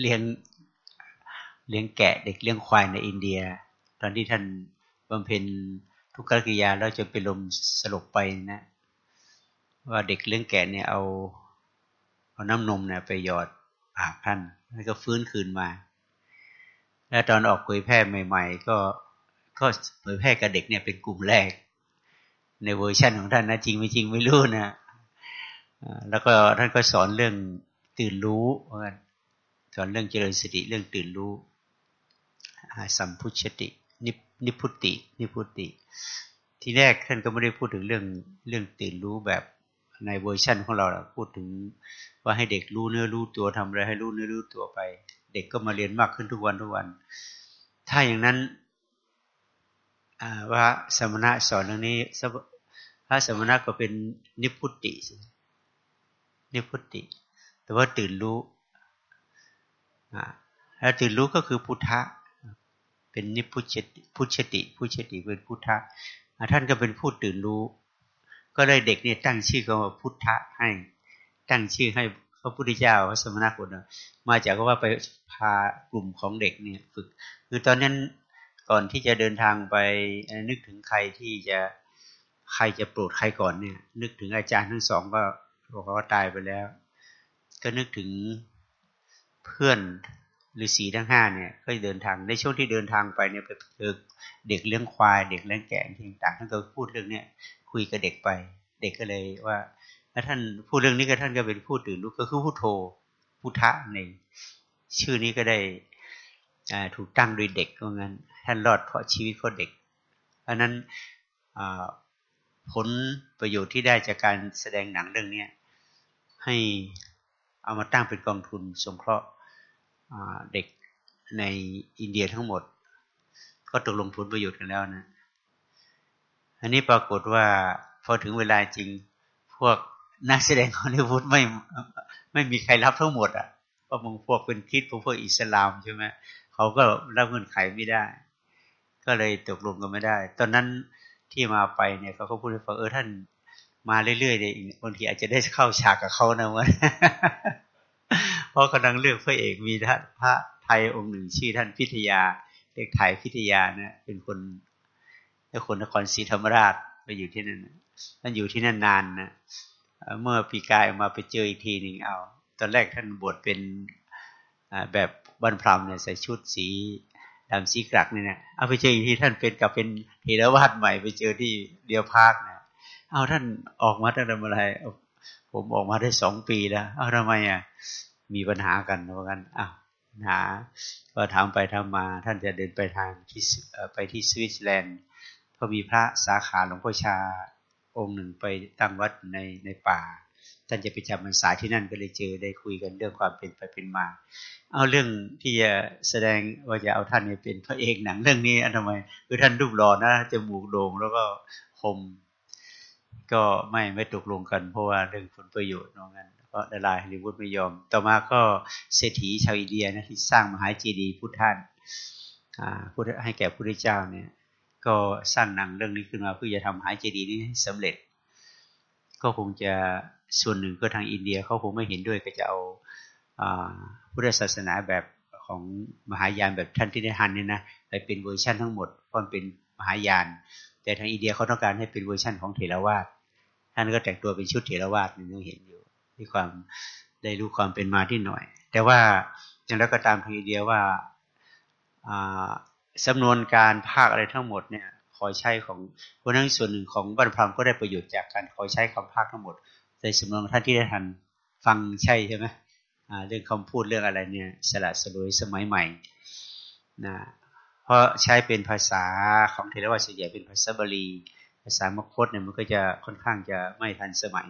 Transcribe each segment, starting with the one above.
เลี้ยงเลี้ยงแกะเด็กเลี้ยงควายในอินเดีย ตอนที่ท่านบำเพ็ญทุกขกิยาแล้วจะเป็นลมสลบไปนะ ว่าเด็กเลี้ยงแกะเนี่ยเอาเอาน้ำนมเนี่ยไปหยอดปากท่านแล้วก็ฟื้นคืนมา แล้วตอนออกเผยแพร่ใหม่ ๆ ก็ก็เผยแพร่กับเด็กเนี่ยเป็นกลุ่มแรก ในเวอร์ชันของท่านนะจริงไม่จริงไม่รู้นะแล้วก็ท่านก็สอนเรื่องตื่นรู้ สอนเรื่องเจริญสติเรื่องตื่นรู้สัมพุชตินิพุตินิพุติ ทีแรกท่านก็ไม่ได้พูดถึงเรื่องเรื่องตื่นรู้แบบในเวอร์ชันของเราพูดถึงว่าให้เด็กรู้เนื้อรู้ตัวทำอะไรให้รู้เนื้อรู้ตัวไป เด็กก็มาเรียนมากขึ้นทุกวันทุกวัน ถ้าอย่างนั้นว่าสมณะสอนเรื่องนี้พระสมณะก็เป็นนิพุตินิพุติ แต่ว่าตื่นรู้ แล้วตื่นรู้ก็คือพุทธะ เป็นนิพุชติพุชติพุชติเป็นพุทธะท่านก็เป็นผู้ตื่นรู้ ก็เลยเด็กเนี่ยตั้งชื่อก็ว่าพุทธะให้ ตั้งชื่อให้พระพุทธเจ้าพระสมณโคดมาจากก็ว่าไปพากลุ่มของเด็กเนี่ยฝึก คือตอนนั้นก่อนที่จะเดินทางไปนึกถึงใครที่จะใครจะโปรดใครก่อนเนี่ย นึกถึงอาจารย์ทั้งสองก็บอกว่าตายไปแล้ว ก็นึกถึง เพื่อนฤาษีทั้งห้าเนี่ยก็เดินทางในช่วงที่เดินทางไปเนี่ยไปเจอเด็กเลี้ยงควาย เด็กเลี้ยงแกะต่างๆท่านก็พูดเรื่องเนี้ยคุยกับเด็กไป เด็กก็เลยว่าถ้าท่านพูดเรื่องนี้ก็ท่านก็เป็นผู้ตื่นรู้ก็คือผู้โทพุทธะในชื่อนี้ก็ได้ถูกตั้งโดยเด็กเพราะงั้น ท่านรอดเพราะชีวิตของเด็กเพราะนั้นผลประโยชน์ที่ได้จากการแสดงหนังเรื่องนี้ให้เอามาตั้งเป็นกองทุนสงเคราะห์ เด็กในอินเดียทั้งหมด ก็ตกลงผลประโยชน์กันแล้วนะอันนี้ปรากฏว่าพอถึงเวลาจริงพวกนักแสดงฮอลลีวูดไม่ไม่มีใครรับทั้งหมด อะเพราะบางพวกเป็นคิดพวกพวกอิสลามใช่ไหมเขาก็รับเงินไขไม่ได้ ก็เลยตกลงกันไม่ได้ ตอนนั้นที่มาไปเนี่ยเขาก็พูดให้ฟังเออท่านมาเรื่อยๆเลยบางทีอาจจะได้เข้าฉากกับเขานะวัน เพราะกำลังเลือกพระเอกมีท่านพระไทยองค์หนึ่งชื่อท่านพิทยาเด็กไทยพิทยานะเป็นคนเป็นคนนครศรีธรรมราชไปอยู่ที่นั่นท่านอยู่ที่นั่นนานนะเมื่อปีกายมาไปเจออีกทีหนึ่งเอา ตอนแรกท่านบวชเป็นแบบบรรพรมเนี่ยใส่ชุดสีดำสีกรักเนี่ยเอาไปเจออีกทีท่านเป็นกับเป็นเทรวาสใหม่ไปเจอที่เดียวพากนี่ยเอาท่านออกมาตั้งแต่เมื่อไรผมออกมาได้สองปีแล้วเอาทำไมอะ มีปัญหากันเพราะกันอ้าวปัญหาก็ถามไปทำมา ท่านจะเดินไปทางที่ไปที่สวิตเซอร์แลนด์พอมีพระสาขาหลวงพ่อชาองค์หนึ่งไปตั้งวัดในในป่า ท่านจะไปจำพรรษาที่นั่นก็เลยเจอได้คุยกันเรื่องความเป็นไปเป็นมา เอาเรื่องที่จะแสดงว่าจะเอาท่านเป็นพระเอกหนังเรื่องนี้อันทำไมคือท่านรูปหล่อนะจะมูกโด่งแล้วก็คมก็ไม่ไม่ตกลงกัน เพราะว่าเรื่องผลประโยชน์นองนั้น ก็ดารายฮอลลีวูดไม่ยอม ต่อมาก็เศรษฐีชาวอินเดียนะที่สร้างมหาเจดีย์พุทธานพุทธให้แก่พระพุทธเจ้าเนี่ย ก็สร้างหนังเรื่องนี้ขึ้นมาเพื่อจะทำมหาเจดีย์นี้ให้สำเร็จ ก็คงจะส่วนหนึ่งก็ทางอินเดียเขาคงไม่เห็นด้วยก็จะเอาพุทธศาสนาแบบของมหายานแบบท่านติช นัท ฮันห์เนี่ยนะไปเป็นเวอร์ชันทั้งหมดเพราะเป็นมหายาน แต่ทางอินเดียเขาต้องการให้เป็นเวอร์ชันของเถรวาทท่านก็แต่งตัวเป็นชุดเถรวาทนี่ยังเห็นอยู่ ที่ความได้รู้ความเป็นมาที่หน่อย แต่ว่าอย่างไรก็ตามทางอินเดียว่าสำนวนการภาคอะไรทั้งหมดเนี่ยคอยใช้ของเพราะนั้นส่วนหนึ่งของบรรพรมก็ได้ประโยชน์จากการคอยใช้คำภาคทั้งหมดในสำนวนท่านที่ได้ทันฟังใช่ใช่ไหมเรื่องคำพูดเรื่องอะไรเนี่ยสละสลวยสมัยใหม่นะเพราะใช้เป็นภาษาของเทรวาส่วนใหญ่เป็นภาษาบาลี ภาษามคตเนี่ยมันก็จะค่อนข้างจะไม่ทันสมัย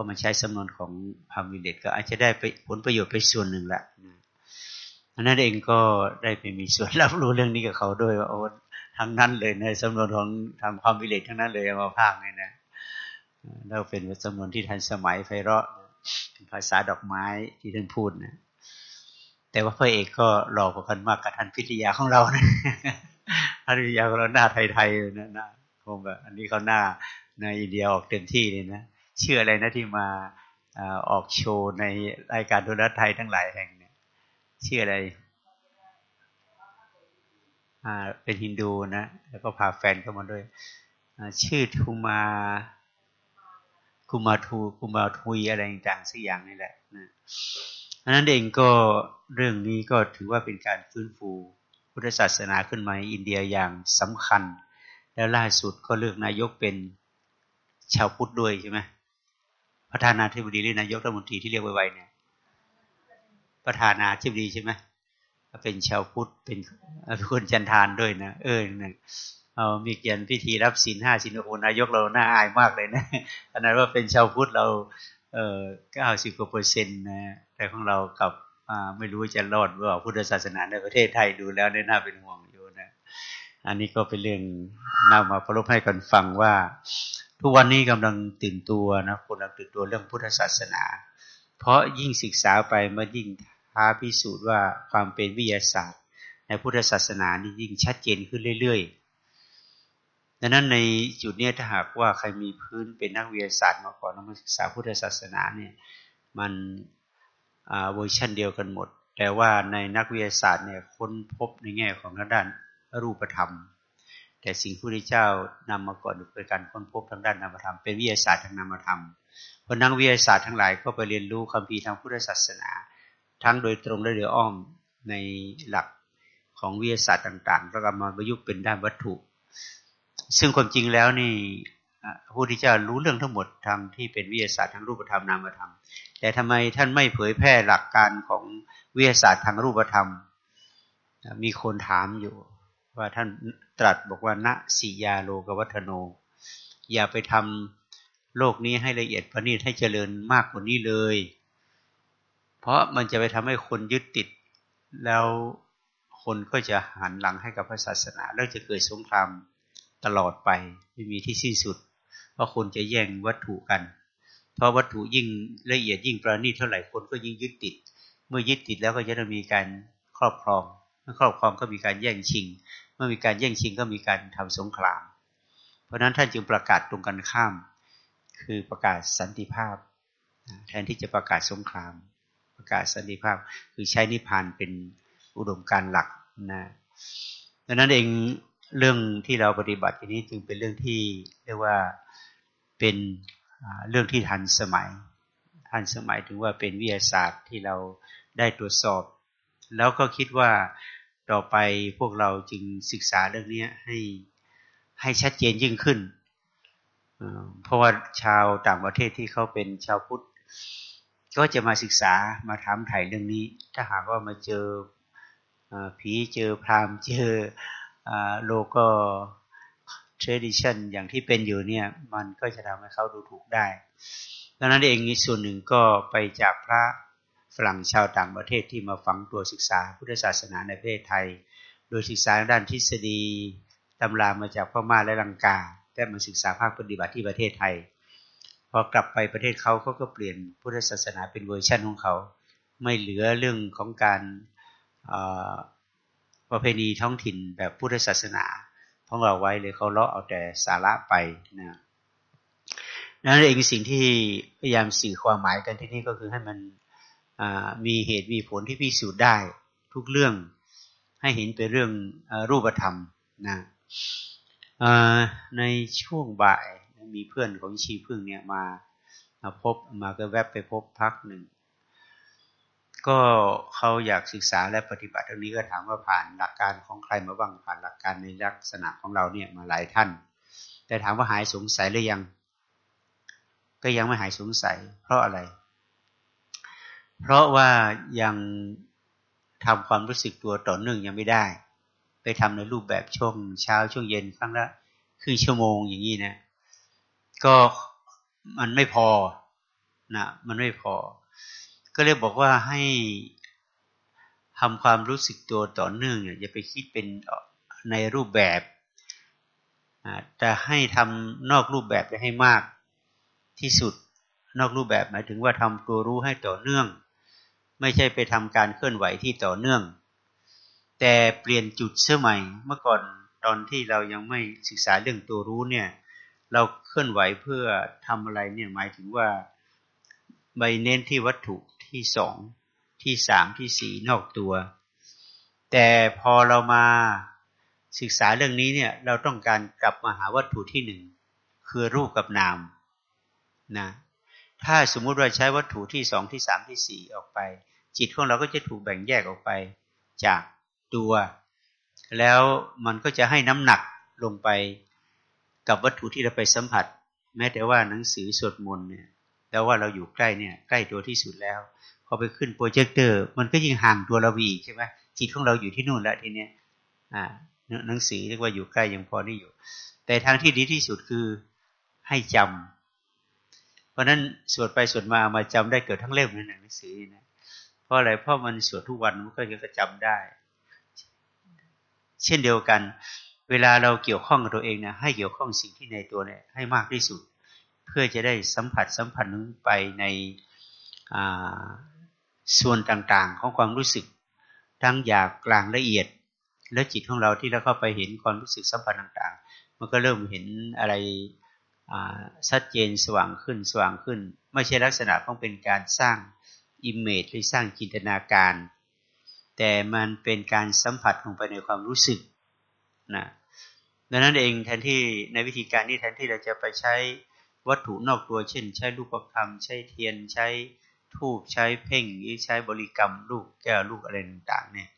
ก็มาใช้สำนวนของพามิเลตก็อาจจะได้ไผลประโยชน์ไปส่วนหนึ่งละอันนั้นเองก็ได้ไปมีส่วนรับรู้เรื่องนี้กับเขาด้วยว่าโอ้ทั้งนั้นเลยในสำนวนของทำความวิเลศทั้งนั้นเลยมาพากไงนะแล้วเป็นสำนวนที่ทันสมัยไพเราะเป็นภาษาดอกไม้ที่ท่านพูดนะแต่ว่าพระเอกก็หล่อกว่ากันมากกับท่านพิทยาของเรานะท่านพิทยาของเราหน้าไทยๆนะหน้าคงแบบอันนี้เขาหน้าในอินเดียออกเต็มที่เลยนะ ชื่ออะไรนะที่มาออกโชว์ในรายการโทรทัศน์ไทยทั้งหลายแห่งเนี่ยชื่ออะไรเป็นฮินดูนะ แล้วก็พาแฟนเข้ามาด้วย ชื่อทูมาคุมาทูคุมาทุยอะไรต่างสักอย่างนี่แหละนะอันนั้นเองก็เรื่องนี้ก็ถือว่าเป็นการฟื้นฟูพุทธศาสนาขึ้นมาอินเดียอย่างสำคัญ แล้วล่าสุดก็เลือกนายกเป็นชาวพุทธด้วยใช่ไหม ประธานาธิบดีหรือนายกรัฐมนตรีที่เรียกไวๆเนี่ยประธานาธิบดีใช่ไหมเป็นชาวพุทธเป็นคนจันทานด้วยนะเออเนี่ยเอามีเกียรติพิธีรับศีลห้าศีลโอนายกเราหน้าอายมากเลยนะขนาดว่าเป็นชาวพุทธเราเออเก้าสิบกว่าเปอร์เซ็นต์นะแต่ของเรากับไม่รู้จะรอดว่าพุทธศาสนาในประเทศไทยดูแล้วเนี่ยน่าเป็นห่วงอยู่นะ อันนี้ก็เป็นเรื่องนำมาประลบให้กันฟังว่า ทุกวันนี้กำลังตื่นตัวนะคนกำลังตื่นตัวเรื่องพุทธศาสนา เพราะยิ่งศึกษาไปมันยิ่งท้าพิสูจน์ว่าความเป็นวิทยาศาสตร์ ในพุทธศาสนานี่ยิ่งชัดเจนขึ้นเรื่อยๆดังนั้นในจุดนี้ถ้าหากว่าใครมีพื้นเป็นนักวิทยาศาสตร์มาก่อนแล้วมาศึกษาพุทธศาสนาเนี่ยมันเวอร์ชันเดียวกันหมด แต่ว่าในนักวิทยาศาสตร์เนี่ยค้นพบในแง่ของด้านรูปธรรม แต่สิ่งที่พระเจ้านำมาก่อนเป็นการค้นพบทางด้านนามธรรม เป็นวิทยาศาสตร์ทางนามธรรมเพราะนักวิทยาศาสตร์ทั้งหลายก็ไปเรียนรู้คัมภีร์ทางพุทธศาสนา ทั้งโดยตรงและโดยอ้อมในหลักของวิทยาศาสตร์ต่างๆแล้วก็มาประยุกต์เป็นด้านวัตถุ ซึ่งความจริงแล้วนี่พระพุทธเจ้ารู้เรื่องทั้งหมดทางที่เป็นวิทยาศาสตร์ทั้งรูปธรรมนามธรรม แต่ทำไมท่านไม่เผยแพร่หลักการของวิทยาศาสตร์ทางรูปธรรม มีคนถามอยู่ ว่าท่านตรัสบอกว่าณสิยาโลกวัฒโน อย่าไปทำโลกนี้ให้ละเอียดประณีตให้เจริญมากกว่านี้เลย เพราะมันจะไปทำให้คนยึดติด แล้วคนก็จะหันหลังให้กับพระศาสนา แล้วจะเกิดสงครามตลอดไปไม่มีที่สิ้นสุด เพราะคนจะแย่งวัตถุกัน เพราะวัตถุยิ่งละเอียดยิ่งประณีตเท่าไหร่คนก็ยิ่งยึดติด เมื่อยึดติดแล้วก็จะมีการครอบครองเมื่อครอบครองก็มีการแย่งชิง เมื่อมีการแย่งชิงก็มีการทำสงคราม เพราะนั้นท่านจึงประกาศตรงกันข้าม คือประกาศสันติภาพ แทนที่จะประกาศสงคราม ประกาศสันติภาพ คือใช้นิพพานเป็นอุดมการหลักนะดังนั้นเองเรื่องที่เราปฏิบัติทีนี้จึงเป็นเรื่องที่เรียกว่าเป็นเรื่องที่ทันสมัย ทันสมัยถึงว่าเป็นวิทยาศาสตร์ที่เราได้ตรวจสอบ แล้วก็คิดว่า ต่อไปพวกเราจึงศึกษาเรื่องนี้ให้ให้ชัดเจนยิ่งขึ้น เพราะว่าชาวต่างประเทศที่เขาเป็นชาวพุทธ ก็จะมาศึกษามาถามไถ่เรื่องนี้ ถ้าหากว่ามาเจอผีเจอพรามเจอโลก็เทรดิชันอย่างที่เป็นอยู่เนี่ย มันก็จะทำให้เขาดูถูกได้ดังนั้นเองนี่ส่วนหนึ่งก็ไปจากพระ ฝรั่งชาวต่างประเทศที่มาฟังตัวศึกษาพุทธศาสนาในประเทศไทย โดยศึกษาด้านทฤษฎีตำรามาจากพม่าและลังกา แต่มาศึกษาภาคปฏิบัติที่ประเทศไทย พอกลับไปประเทศเขาเขาก็เปลี่ยนพุทธศาสนาเป็นเวอร์ชันของเขา ไม่เหลือเรื่องของการประเพณีท้องถิ่นแบบพุทธศาสนาของเราไว้เลยเขาเลาะเอาแต่สาระไปนะนั่นเองสิ่งที่พยายามสื่อความหมายกันที่นี่ก็คือให้มัน มีเหตุมีผลที่พิสูจน์ได้ทุกเรื่องให้เห็นเป็นเรื่องอรูปธรรมนะในช่วงบ่ายมีเพื่อนของชีพึ่งเนี่ยมามาพบมาก็แวบไปพบพักหนึ่ง ก็เขาอยากศึกษาและปฏิบัติตรงนี้ก็ถามว่าผ่านหลักการของใครมาบ้างผ่านหลักการในลักษณะของเราเนี่ยมาหลายท่าน แต่ถามว่าหายสงสัยหรือยัง ก็ยังไม่หายสงสัย เพราะอะไร เพราะว่ายังทำความรู้สึกตัวต่อเนื่องยังไม่ได้ ไปทำในรูปแบบช่วงเช้าช่วงเย็นครั้งละครึ่งชั่วโมงอย่างนี้นะก็มันไม่พอนะมันไม่พอ ก็เลยบอกว่าให้ทำความรู้สึกตัวต่อเนื่องอย่าไปคิดเป็นในรูปแบบแต่ให้ทำนอกรูปแบบได้ให้มากที่สุด นอกรูปแบบหมายถึงว่าทำตัวรู้ให้ต่อเนื่อง ไม่ใช่ไปทำการเคลื่อนไหวที่ต่อเนื่อง แต่เปลี่ยนจุดเสื้อใหม่ เมื่อก่อนตอนที่เรายังไม่ศึกษาเรื่องตัวรู้เนี่ย เราเคลื่อนไหวเพื่อทำอะไรเนี่ยหมายถึงว่าใบเน้นที่วัตถุที่สองที่สามที่สี่นอกตัว แต่พอเรามาศึกษาเรื่องนี้เนี่ยเราต้องการกลับมาหาวัตถุที่หนึ่งคือรูปกับนามนะ ถ้าสมมุติว่าใช้วัตถุที่สองที่สามที่สี่ออกไป จิตของเราก็จะถูกแบ่งแยกออกไปจากตัว แล้วมันก็จะให้น้ำหนักลงไปกับวัตถุที่เราไปสัมผัส แม้แต่ว่าหนังสือสวดมนต์เนี่ยแล้วว่าเราอยู่ใกล้เนี่ยใกล้ตัวที่สุดแล้ว พอไปขึ้นโปรเจคเตอร์ มันก็ยิ่งห่างตัวเราอีกใช่ไหมจิตของเราอยู่ที่นู่นแล้วทีเนี้ยอ่าหนังสือเรียกว่าอยู่ใกล้ยังพอได้อยู่ แต่ทางที่ดีที่สุดคือให้จำเพ ราะนั้นสวดไปสวดมามาจำได้เกิดทั้งเล่มในหนังสือนะเพราะอะไรเพราะมันสวดทุกวันมันก็จะจำได้ เช่นเดียวกัน เวลาเราเกี่ยวข้องกับตัวเองนะให้เกี่ยวข้องสิ่งที่ในตัวเนี่ยให้มากที่สุด เพื่อจะได้สัมผัสสัมผัสนึงไปในส่วนต่างๆ ของความรู้สึก ทั้งหยาบกลางละเอียด และจิตของเราที่เราเข้าไปเห็นความรู้สึกสัมผัสต่างๆ มันก็เริ่มเห็นอะไร ชัดเจนสว่างขึ้นสว่างขึ้น ไม่ใช่ลักษณะของเป็นการสร้างอิมเมจหรือสร้างจินตนาการ แต่มันเป็นการสัมผัสลงไปในความรู้สึกนะดังนั้นเองแทนที่ในวิธีการนี้แทนที่เราจะไปใช้วัตถุนอกตัวเช่น ใช้ลูกประคำใช้เทียนใช้ทูบใช้เพ่งหรือใช้บริกรรมลูกแก้วลูกอะไรต่างๆเนี่ย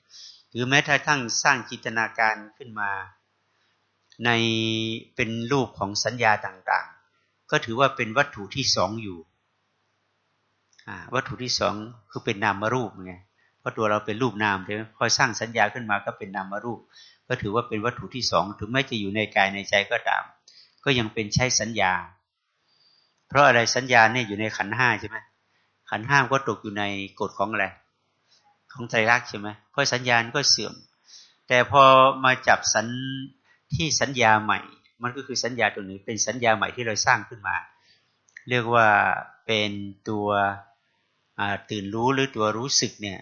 หรือแม้ถ้าทั้งสร้างจินตนาการขึ้นมา ในเป็นรูปของสัญญาต่างๆ ก็ถือว่าเป็นวัตถุที่สองอยู่วัตถุที่สองคือเป็นนามรูปไงเพราะตัวเราเป็นรูปนามใช่ไหมพอสร้างสัญญาขึ้นมาก็เป็นนามรูป ก็ถือว่าเป็นวัตถุที่สองถึงแม้จะอยู่ในกายในใจก็ตาม ก็ยังเป็นใช้สัญญา เพราะอะไรสัญญาเนี่ยอยู่ในขันห้าใช่ไหมขันห้าก็ตกอยู่ในกฎของอะไรของใจรักใช่ไหมเพราะสัญญาณก็เสื่อม แต่พอมาจับสัญ ที่สัญญาใหม่ มันก็คือสัญญาตัวนี้เป็นสัญญาใหม่ที่เราสร้างขึ้นมา เรียกว่าเป็นตัวตื่นรู้หรือตัวรู้สึกเนี่ย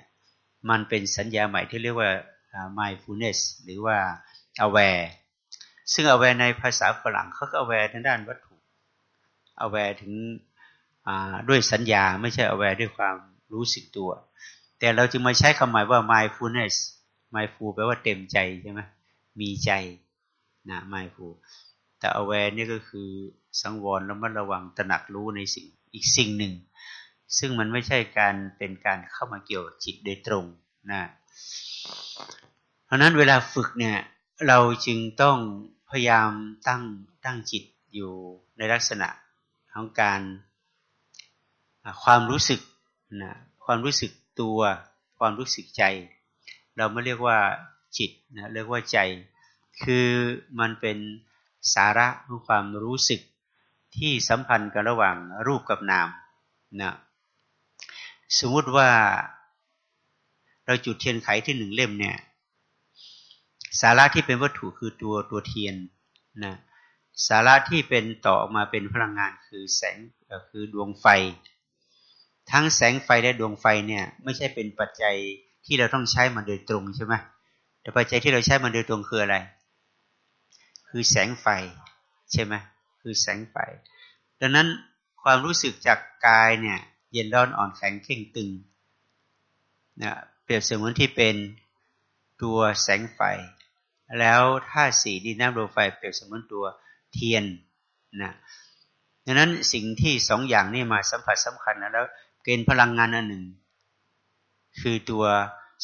มันเป็นสัญญาใหม่ที่เรียกว่า mindfulness หรือว่า aware ซึ่ง aware ในภาษาฝรั่งเขาก็ aware ทางด้านวัตถุ aware ถึงด้วยสัญญาไม่ใช่ aware ด้วยความรู้สึกตัว แต่เราจึงมาใช้คำหมายว่า mindfulness mindful แปลว่าเต็มใจใช่ไหมมีใจ นะ mindful แต่ aware นี่ก็คือสังวรแล้วมันระวังตระหนักรู้ในสิ่งอีกสิ่งหนึ่ง ซึ่งมันไม่ใช่การเป็นการเข้ามาเกี่ยวจิตโดยตรงนะเพราะนั้นเวลาฝึกเนี่ยเราจึงต้องพยายามตั้งตั้งจิตอยู่ในลักษณะของการความรู้สึกนะความรู้สึกตัว ความรู้สึกใจ เราไม่เรียกว่าจิตนะเรียกว่าใจ คือมันเป็นสาระของความรู้สึกที่สัมพันธ์กันระหว่างรูปกับนามนะสมมุติว่าเราจุดเทียนไขที่หนึ่งเล่มเนี่ย สาระที่เป็นวัตถุคือตัวตัวเทียนนะสาระที่เป็นต่อออกมาเป็นพลังงานคือแสงคือดวงไฟ ทั้งแสงไฟและดวงไฟเนี่ยไม่ใช่เป็นปัจจัยที่เราต้องใช้มันโดยตรงใช่ไหมแต่ปัจจัยที่เราใช้มันโดยตรงคืออะไร คือแสงไฟ ใช่ไหมคือแสงไฟ ดังนั้นความรู้สึกจากกายเนี่ยเย็นร้อนอ่อนแข็งเข่งตึงนะเปรียบเสมือนที่เป็นตัวแสงไฟ แล้วถ้าสีดินน้ำลมไฟเปรียบเสมือนตัวเทียนนะดังนั้นสิ่งที่สองอย่างนี้มาสัมผัสสำคัญนะแล้วเกณฑ์พลังงานอันหนึ่ง คือตัว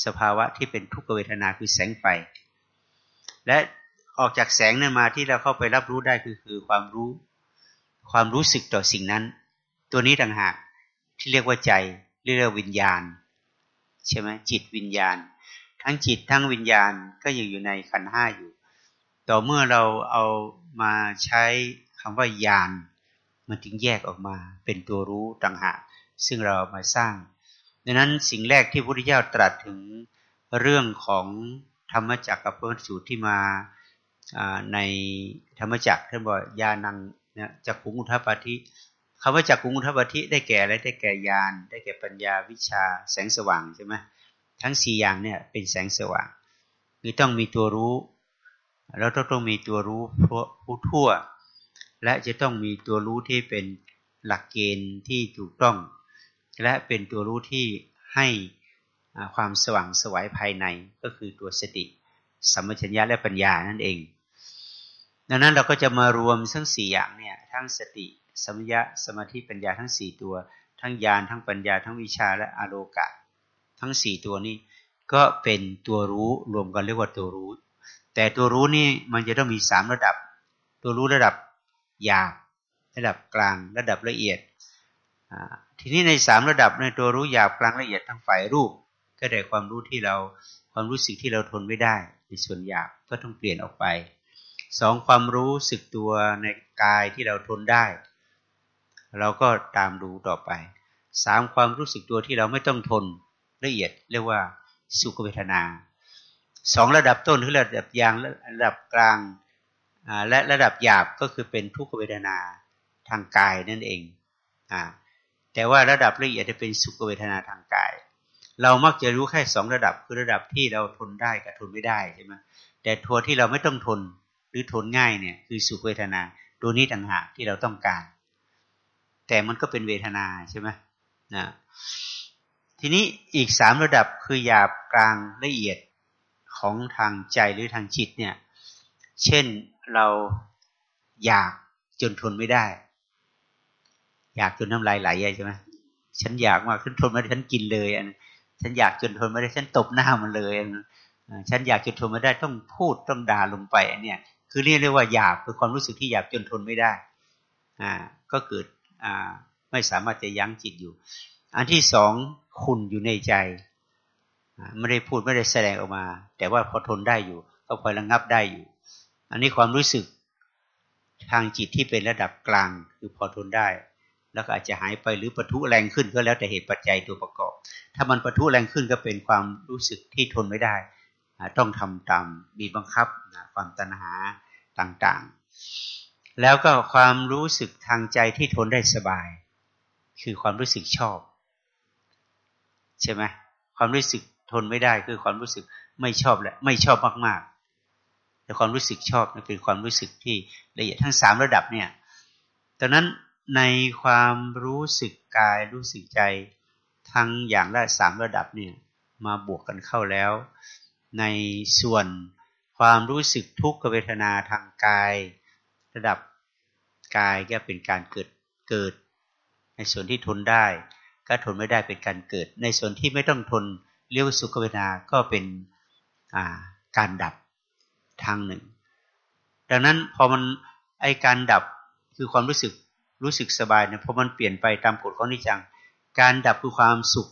สภาวะที่เป็นทุกขเวทนาคือแสงไฟ และ ออกจากแสงนั้นมาที่เราเข้าไปรับรู้ได้คือคือความรู้ ความรู้สึกต่อสิ่งนั้น ตัวนี้ต่างหากที่เรียกว่าใจเรียกว่าวิญญาณ ใช่ไหมจิตวิญญาณ ทั้งจิตทั้งวิญญาณก็ยังอยู่ในขันห้าอยู่ ต่อเมื่อเราเอามาใช้คำว่าญาณมันจึงแยกออกมาเป็นตัวรู้ต่างหากซึ่งเรามาสร้าง ดังนั้นสิ่งแรกที่พระพุทธเจ้าตรัสถึงเรื่องของธรรมจักรกับพระสูตรที่มา ในธรรมจักรท่านบอกยานังเนี่ยจักขุงอุทปาธิคำว่าจักขุงอุทปาธิได้แก่อะไรได้แก่ญาณได้แก่ปัญญาวิชาแสงสว่างใช่ไหมทั้งสี่อย่างเนี่ยเป็นแสงสว่างคือต้องมีตัวรู้ แล้วต้องมีตัวรู้ผู้ทั่ว และจะต้องมีตัวรู้ที่เป็นหลักเกณฑ์ที่ถูกต้อง และเป็นตัวรู้ที่ให้ความสว่างสวายภายในก็คือตัวสติ สัมปชัญญะและปัญญานั่นเอง ดังนั้นเราก็จะมารวมทั้งสี่อย่างเนี่ย ทั้งสติสมยะสมาธิปัญญาทั้งสี่ตัว ทั้งญาณทั้งปัญญาทั้งวิชาและอโลกะ ทั้งสี่ตัวนี้ ก็เป็นตัวรู้รวมกันเรียกว่าตัวรู้ แต่ตัวรู้นี่มันจะต้องมีสามระดับ ตัวรู้ระดับหยาบระดับกลางระดับละเอียดทีนี้ในสามระดับในตัวรู้หยาบกลางละเอียดทั้งฝ่ายรูป ก็ได้ความรู้ที่เราความรู้สึกที่เราทนไม่ได้ในส่วนหยาบก็ต้องเปลี่ยนออกไป สองความรู้สึกตัวในกายที่เราทนได้ เราก็ตามดูต่อไปสามความรู้สึกตัวที่เราไม่ต้องทนละเอียดเรียกว่าสุขเวทนาสองระดับต้นคือระดับยางระดับกลางและระดับหยาบก็คือเป็นทุกขเวทนาทางกายนั่นเองอแต่ว่าระดับละเอียดจะเป็นสุขเวทนาทางกาย เรามักจะรู้แค่สองระดับคือระดับที่เราทนได้กับทนไม่ได้ใช่ไหมแต่ทัวที่เราไม่ต้องทน รือทนง่ายเนี่ยคือสุขเวทนา ตัวนี้ต่างหากที่เราต้องการ แต่มันก็เป็นเวทนาใช่ไหมนะทีนี้อีกสามระดับคือหยาบกลางละเอียดของทางใจหรือทางจิตเนี่ย เช่นเราอยากจนทนไม่ได้ อยากจนน้ำลายไหลใช่ไหมฉันอยากมากฉันทนไม่ได้ฉันกินเลยอันฉันอยากจนทนไม่ได้ฉันตบหน้ามันเลยอันฉันอยากจนทนไม่ได้ต้องพูดต้องด่าลงไปอันเนี้ย คือเรียกเรียกว่าอยากคือความรู้สึกที่อยากจนทนไม่ได้อ่าก็เกิดอ่าไม่สามารถจะยั้งจิตอยู่ อันที่สองคุณอยู่ในใจไม่ได้พูดไม่ได้แสดงออกมา แต่ว่าพอทนได้อยู่ ก็พอระงับได้อยู่ อันนี้ความรู้สึกทางจิตที่เป็นระดับกลางคือพอทนได้ แล้วก็อาจจะหายไปหรือปะทุแรงขึ้นก็แล้วแต่เหตุปัจจัยตัวประกอบ ถ้ามันปะทุแรงขึ้นก็เป็นความรู้สึกที่ทนไม่ได้ ต้องทำตามมีบังคับความตัณหาต่างๆ แล้วก็ความรู้สึกทางใจที่ทนได้สบาย คือความรู้สึกชอบ ใช่ไหมความรู้สึกทนไม่ได้คือความรู้สึกไม่ชอบแหละไม่ชอบมากๆ แต่ความรู้สึกชอบเป็นความรู้สึกที่ละเอียดทั้งสามระดับเนี่ยตอนนั้นในความรู้สึกกายรู้สึกใจทั้งอย่างละสามระดับเนี่ยมาบวกกันเข้าแล้ว ในส่วนความรู้สึกทุกขเวทนาทางกาย ระดับกายก็เป็นการเกิดเกิด ในส่วนที่ทนได้ ก็ทนไม่ได้เป็นการเกิด ในส่วนที่ไม่ต้องทนเรียกว่าสุขเวทนาก็เป็นการดับทางหนึ่ง ดังนั้นพอมันไอการดับคือความรู้สึกรู้สึกสบายเนี่ยพอมันเปลี่ยนไปตามกฎของนิจัง การดับคือความสุข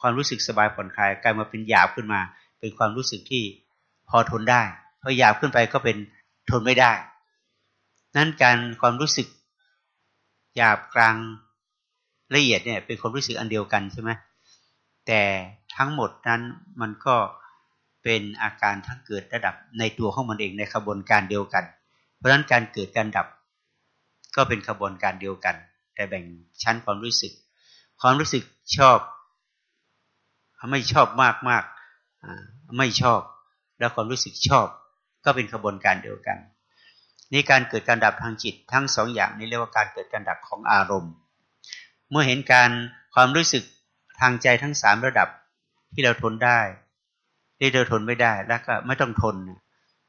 ความรู้สึกสบายผ่อนคลายกลายมาเป็นหยาบขึ้นมา เป็นความรู้สึกที่พอทนได้พอหยาบขึ้นไปก็เป็นทนไม่ได้ นั้นการความรู้สึกหยาบกลางละเอียดเนี่ยเป็นความรู้สึกอันเดียวกันใช่ไหมแต่ทั้งหมดนั้นมันก็เป็นอาการทั้งเกิดระดับในตัวของมันเองในขบวนการเดียวกัน เพราะฉะนั้นการเกิดการดับ ก็เป็นขบวนการเดียวกัน แต่แบ่งชั้นความรู้สึก ความรู้สึกชอบ ไม่ชอบมากมาก ไม่ชอบ แล้วความรู้สึกชอบ ก็เป็นขบวนการเดียวกัน นี่การเกิดการดับทางจิตทั้งสองอย่างนี้เรียกว่าการเกิดการดับของอารมณ์ เมื่อเห็นการความรู้สึกทางใจทั้งสามระดับที่เราทนได้ที่เราทนไม่ได้แล้วก็ไม่ต้องทน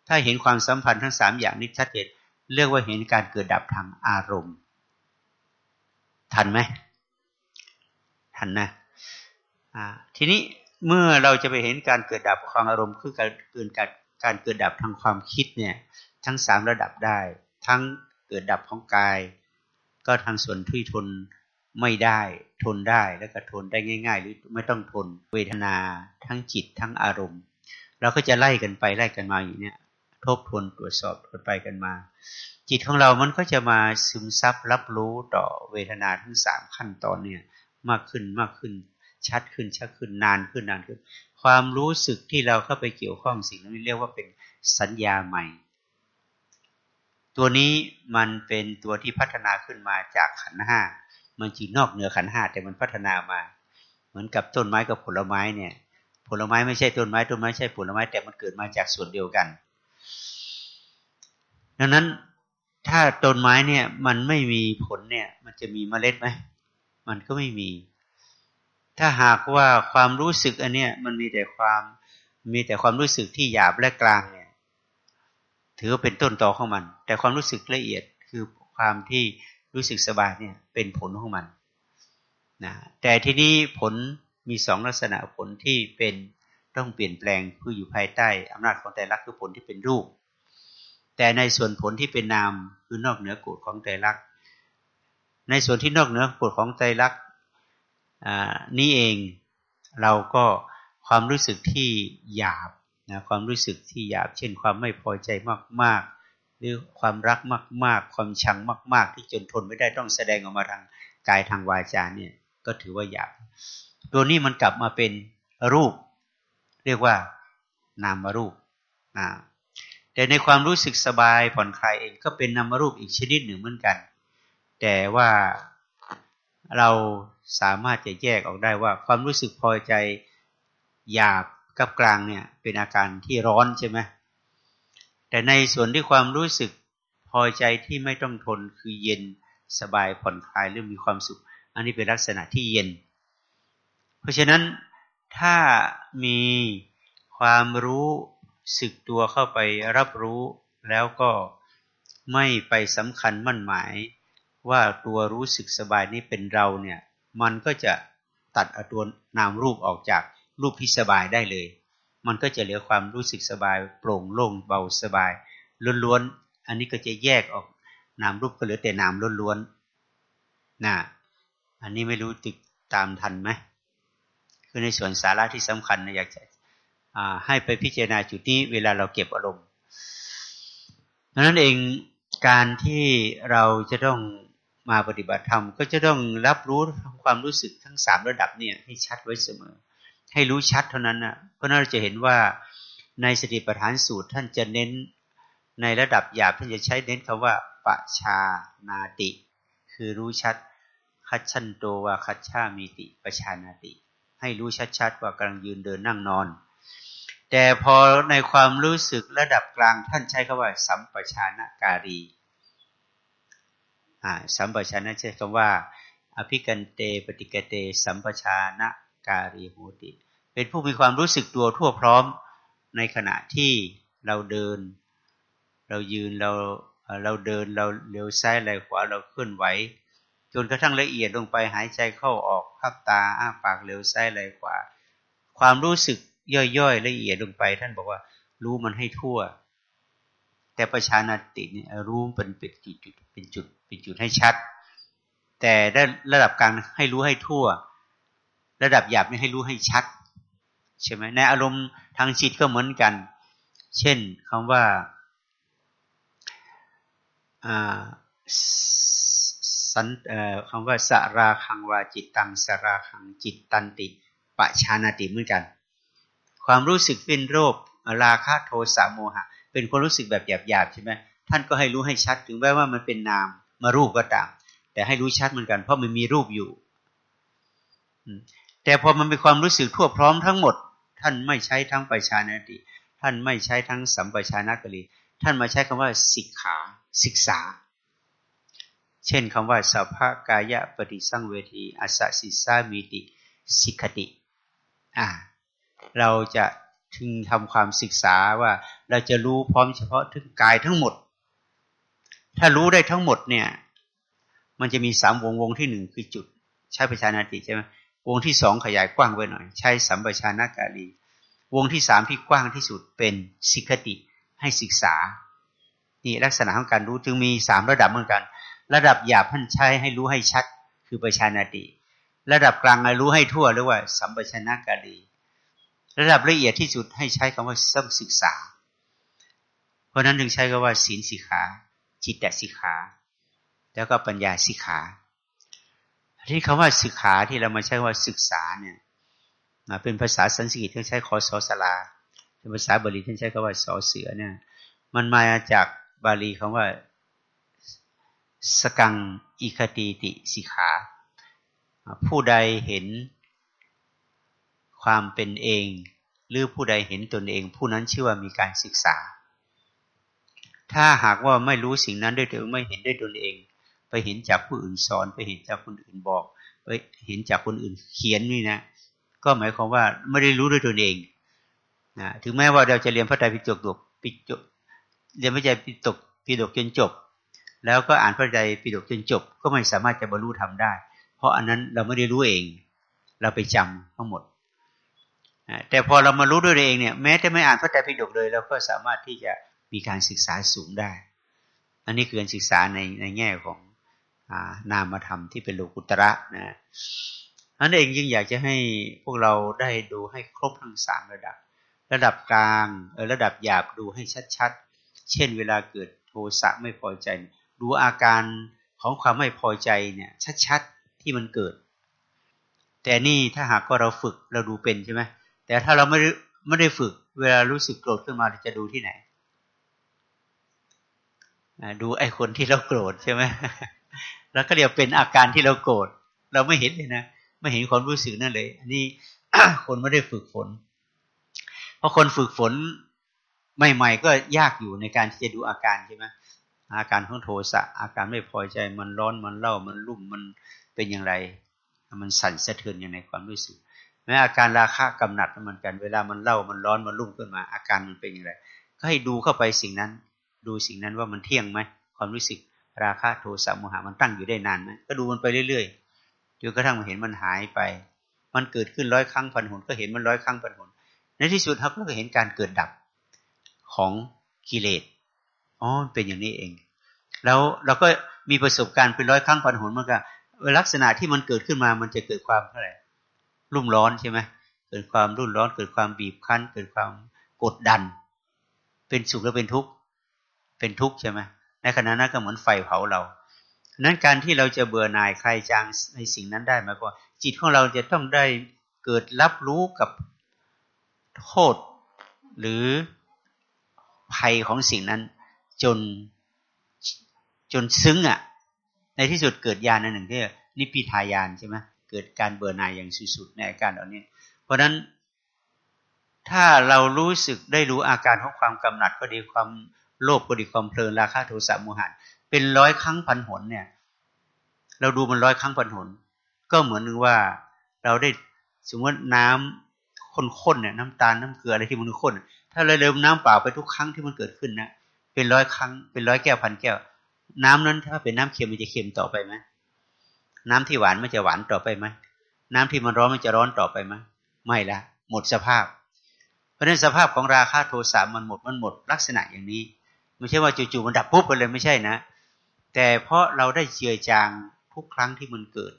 ถ้าเห็นความสัมพันธ์ทั้งสามอย่างนี้ชัดเจนเรียกว่าเห็นการเกิดดับทางอารมณ์ ทันไหมทันนะทีนี้ เมื่อเราจะไปเห็นการเกิดดับของอารมณ์คือการเกิดการการเกิดดับทางความคิดเนี่ยทั้งสามระดับได้ ทั้งเกิดดับของกาย ก็ทางส่วนที่ทนไม่ได้ทนได้แล้วก็ทนได้ง่าย ๆ หรือไม่ต้องทนเวทนาทั้งจิตทั้งอารมณ์ เราก็จะไล่กันไปไล่กันมาอยู่เนี่ยทบทวนตรวจสอบกันไปกันมา จิตของเรามันก็จะมาซึมซับรับรู้ต่อเวทนาทั้งสามขั้นตอนเนี่ยมากขึ้นมากขึ้น ชัดขึ้นชัดขึ้นนานขึ้นนานขึ้น ความรู้สึกที่เราเข้าไปเกี่ยวข้องสิ่งนี้เรียกว่าเป็นสัญญาใหม่ ตัวนี้มันเป็นตัวที่พัฒนาขึ้นมาจากขันห้ามันจีนอกเหนือขันห้าแต่มันพัฒนามา เหมือนกับต้นไม้กับผลไม้เนี่ย ผลไม้ไม่ใช่ต้นไม้ต้นไม้ใช่ผลไม้แต่มันเกิดมาจากส่วนเดียวกัน ดังนั้นถ้าต้นไม้เนี่ยมันไม่มีผลเนี่ย มันจะมีเมล็ดไหมมันก็ไม่มี ถ้าหากว่าความรู้สึกอันเนี้ยมันมีแต่ความมีแต่ความรู้สึกที่หยาบและกลางเนี่ย ถือว่าเป็นต้นตอของมัน แต่ความรู้สึกละเอียดคือความที่รู้สึกสบายเนี่ยเป็นผลของมันนะแต่ทีนี้ผลมีสองลักษณะผลที่เป็นต้องเปลี่ยนแปลงเพื่ออยู่ภายใต้อำนาจของแต่ลักคือผลที่เป็นรูป แต่ในส่วนผลที่เป็นนามคือนอกเหนือกฎของแต่ลัก ในส่วนที่นอกเหนือกฎของใจรัก นี่เองเราก็ความรู้สึกที่หยาบนะความรู้สึกที่หยาบ เช่น ความไม่พอใจมาก ๆ หรือความรักมาก ๆ ความชังมาก ๆ ที่จนทนไม่ได้ต้องแสดงออกมาทางกายทางวาจาเนี่ยก็ถือว่าหยาบ ตัวนี้มันกลับมาเป็นรูป เรียกว่านามรูปนะแต่ในความรู้สึกสบายผ่อนคลายเองก็เป็นนามรูปอีกชนิดหนึ่งเหมือนกัน แต่ว่าเรา สามารถจะแยกออกได้ว่า ความรู้สึกพอใจหยาบกับกลางเนี่ยเป็นอาการที่ร้อนใช่ไหมแต่ในส่วนที่ความรู้สึกพอใจที่ไม่ต้องทนคือเย็นสบายผ่อนคลายหรือมีความสุข อันนี้เป็นลักษณะที่เย็น เพราะฉะนั้นถ้ามีความรู้สึกตัวเข้าไปรับรู้ แล้วก็ไม่ไปสำคัญมั่นหมายว่าตัวรู้สึกสบายนี้เป็นเราเนี่ย มันก็จะตัดอตัวนามรูปออกจากรูปที่สบายได้เลย มันก็จะเหลือความรู้สึกสบาย โปร่งโล่งเบาสบายล้วนๆ อันนี้ก็จะแยกออกนามรูปก็เหลือแต่นามล้วนๆนะอันนี้ไม่รู้ติดตามทันไหมคือในส่วนสาระที่สำคัญนะอยากจะให้ไปพิจารณาจุดนี้เวลาเราเก็บอารมณ์ดังนั้นเองการที่เราจะต้อง มาปฏิบัติธรรมก็จะต้องรับรู้ความรู้สึกทั้งสามระดับเนี่ยให้ชัดไว้เสมอ ให้รู้ชัดเท่านั้นนะเพราะนั้นเราจะเห็นว่าในสติปัฏฐานสูตรท่านจะเน้นในระดับหยาบท่านจะใช้เน้นคำว่าปะชานาติ คือรู้ชัดคัดชันโตวาคัดชามีติปชานาติ ให้รู้ชัดๆว่ากำลังยืนเดินนั่งนอน แต่พอในความรู้สึกระดับกลางท่านใช้คำว่า สัมปชานาการี สัมปชัญญะใช้คำว่า อภิกันเตปฏิกเต สัมปชานะการีโหติ เป็นผู้มีความรู้สึกตัวทั่วพร้อมในขณะที่เราเดิน เรายืนเราเราเดินเราเลี้ยวซ้ายไหลขวาเราเคลื่อนไหวจนกระทั่งละเอียดลงไปหายใจเข้าออกพับตาอ้าปากเลี้ยวซ้ายไหลขวา ความรู้สึกย่อยๆละเอียดลงไป ท่านบอกว่ารู้มันให้ทั่ว แต่ประชานาติเนี่ยรู้เป็นเป็นจุดเป็นจุดเป็นจุดให้ชัด แต่ได้ระดับกลางให้รู้ให้ทั่ว ระดับหยาบนี่ให้รู้ให้ชัดใช่ไหมในอารมณ์ทางจิตก็เหมือนกัน เช่นคำว่าสันคำว่าสราคังวาจิตตังสราคังจิตตันติปะชานาติเหมือนกัน ความรู้สึกเป็นโรคราคะโทสะโมหะ เป็นความรู้สึกแบบหยาบๆใช่ไหมท่านก็ให้รู้ให้ชัดถึงแม้ว่ามันเป็นนามมารูปก็ตาม แต่ให้รู้ชัดเหมือนกัน เพราะมันมีรูปอยู่แต่พอมันมีความรู้สึกทั่วพร้อมทั้งหมด ท่านไม่ใช้ทั้งปัจชานาติ ท่านไม่ใช้ทั้งสัมปชานกรีท่านมาใช้คำว่าสิกขาศึกษา เช่นคำว่าสัพพกายะปฏิสังเวทีอสสิสามีติสิกติ อ่า เราจะ ถึงทำความศึกษาว่าเราจะรู้พร้อมเฉพาะถึงกายทั้งหมด ถ้ารู้ได้ทั้งหมดเนี่ย มันจะมีสามวงวงที่หนึ่งคือจุด ใช้ประชานาติใช่ไหมวงที่สองขยายกว้างไปหน่อย ใช้สัมปชานากาลีวงที่สามที่กว้างที่สุดเป็นสิกติให้ศึกษา นี่ลักษณะของการรู้จึงมีสามระดับเหมือนกัน ระดับหยาบท่านใช้ให้รู้ให้ชัดคือประชานาติ ระดับกลางให้รู้ให้ทั่วเรียกว่า สัมปชานากาลี ระดับละเอียดที่สุดให้ใช้คำว่าสัมศึกษา เพราะนั้นถึงใช้คำว่าศีลสิกขาจิตตสิกขา แล้วก็ปัญญาสิกขา ที่คำว่าศึกขาที่เรามาใช้ว่าศึกษาเนี่ยเป็นภาษาสันสกฤตที่ใช้คอสอสลาเป็นภาษาบาลีที่ใช้คำว่าสอเสือเนี่ยมันมาจากบาลีคำว่าสกังอิคติติสิกขา ผู้ใดเห็น ความเป็นเอง หรือผู้ใดเห็นตนเอง ผู้นั้นชื่อว่ามีการศึกษา ถ้าหากว่าไม่รู้สิ่งนั้นด้วยตัวไม่เห็นด้วยตนเอง ไปเห็นจากผู้อื่นสอนไปเห็นจากคนอื่นบอก ไปเห็นจากคนอื่นเขียนนี่นะ ก็หมายความว่าไม่ได้รู้ด้วยตนเองนะถึงแม้ว่าเราจะเรียนพระไตรปิฎกปิฎกเรียนพระไตรปิฎกปิฎกจนจบ แล้วก็อ่านพระไตรปิฎกจนจบ ก็ไม่สามารถจะบรรลุธรรมได้ เพราะอันนั้นเราไม่ได้รู้เอง เราไปจำทั้งหมด แต่พอเรามารู้ด้วยเองเนี่ยแม้จะไม่อ่านพระไตรปิฎกเลยเราก็สามารถที่จะมีการศึกษาสูงได้ อันนี้คือการศึกษาในในแง่ของนามธรรมที่เป็นโลกุตระนะนั่นเองยิ่งอยากจะให้พวกเราได้ดูให้ครบทั้งสามระดับ ระดับกลางระดับหยาบดูให้ชัดๆ เช่น เวลาเกิดโทสะไม่พอใจ ดูอาการของความไม่พอใจเนี่ยชัดๆที่มันเกิด แต่นี่ถ้าหากว่าเราฝึกเราดูเป็นใช่ไหม แต่ถ้าเราไม่ไม่ได้ฝึก เวลารู้สึกโกรธขึ้นมาเราจะดูที่ไหนดูไอ้คนที่เราโกรธใช่ไหมแล้วก็เรียกเป็นอาการที่เราโกรธเราไม่เห็นเลยนะไม่เห็นความรู้สึกนั่นเลย อันนี้คนไม่ได้ฝึกฝน เพราะคนฝึกฝนใหม่ ๆ ก็ยากอยู่ในการที่จะดูอาการใช่ไหมอาการของโทสะอาการไม่พอใจมันร้อนมันเล่ามันรุ่มมันเป็นอย่างไร มันสั่นสะเทือนอย่างในความรู้สึก แม้อาการราคะกำหนัดเหมือนกัน เวลามันเล่ามันร้อนมันรุ่มขึ้นมา อาการมันเป็นอย่างไร ก็ให้ดูเข้าไปสิ่งนั้น ดูสิ่งนั้นว่ามันเที่ยงไหมความรู้สึกราคะโทสะโมหะมันตั้งอยู่ได้นานไหมก็ดูมันไปเรื่อยๆจนกระทั่งมันเห็นมันหายไป มันเกิดขึ้นร้อยครั้งพันหนก็เห็นมันร้อยครั้งพันหนในที่สุดครับเราก็เห็นการเกิดดับของกิเลสอ๋อเป็นอย่างนี้เอง แล้วเราก็มีประสบการณ์เป็นร้อยครั้งพันหนมันก็ลักษณะที่มันเกิดขึ้นมามันจะเกิดความเท่าไหร่ รุ่มร้อนใช่ไหมเกิดความรุ่มร้อน เกิดความบีบคั้น เกิดความกดดัน เป็นสุขหรือเป็นทุกข์เป็นทุกข์ใช่ไหมในขณะนั้นก็เหมือนไฟเผาเรานั้นการที่เราจะเบื่อหน่ายใครจางในสิ่งนั้นได้หมายความจิตของเราจะต้องได้เกิดรับรู้กับโทษหรือภัยของสิ่งนั้น จนจนซึ้งอะ ในที่สุดเกิดญาณอันหนึ่งที่นิพพิทายานใช่ไหม เกิดการเบื่อหน่ายอย่างสุดๆในอาการเหล่านี้ เพราะฉะนั้นถ้าเรารู้สึกได้รู้อาการของความกำหนัดก็ดีความโลภก็ดีความเพลินราคะโทสะโมหะเป็นร้อยครั้งพันหนเนี่ย เราดูมันร้อยครั้งพันหน ก็เหมือนนึงว่าเราได้สมมติน้ำข้นๆเนี่ยน้ำตาลน้ำเกลืออะไรที่มันข้นถ้าเราเริ่มน้ำเปล่าไปทุกครั้งที่มันเกิดขึ้นนะเป็นร้อยครั้งเป็นร้อยแก้วพันแก้ว น้ำนั้นถ้าเป็นน้ำเค็มมันจะเค็มต่อไปไหม น้ำที่หวานมันจะหวานต่อไปไหมน้ำที่มันร้อนมันจะร้อนต่อไปไหมไม่ละ หมดสภาพ เพราะนั้นสภาพของราคาโทสะมันหมดมันหมดลักษณะอย่างนี้ ไม่ใช่ว่าจู่ๆมันดับปุ๊บไปเลยไม่ใช่นะ แต่เพราะเราได้เจือจางทุกครั้งที่มันเกิด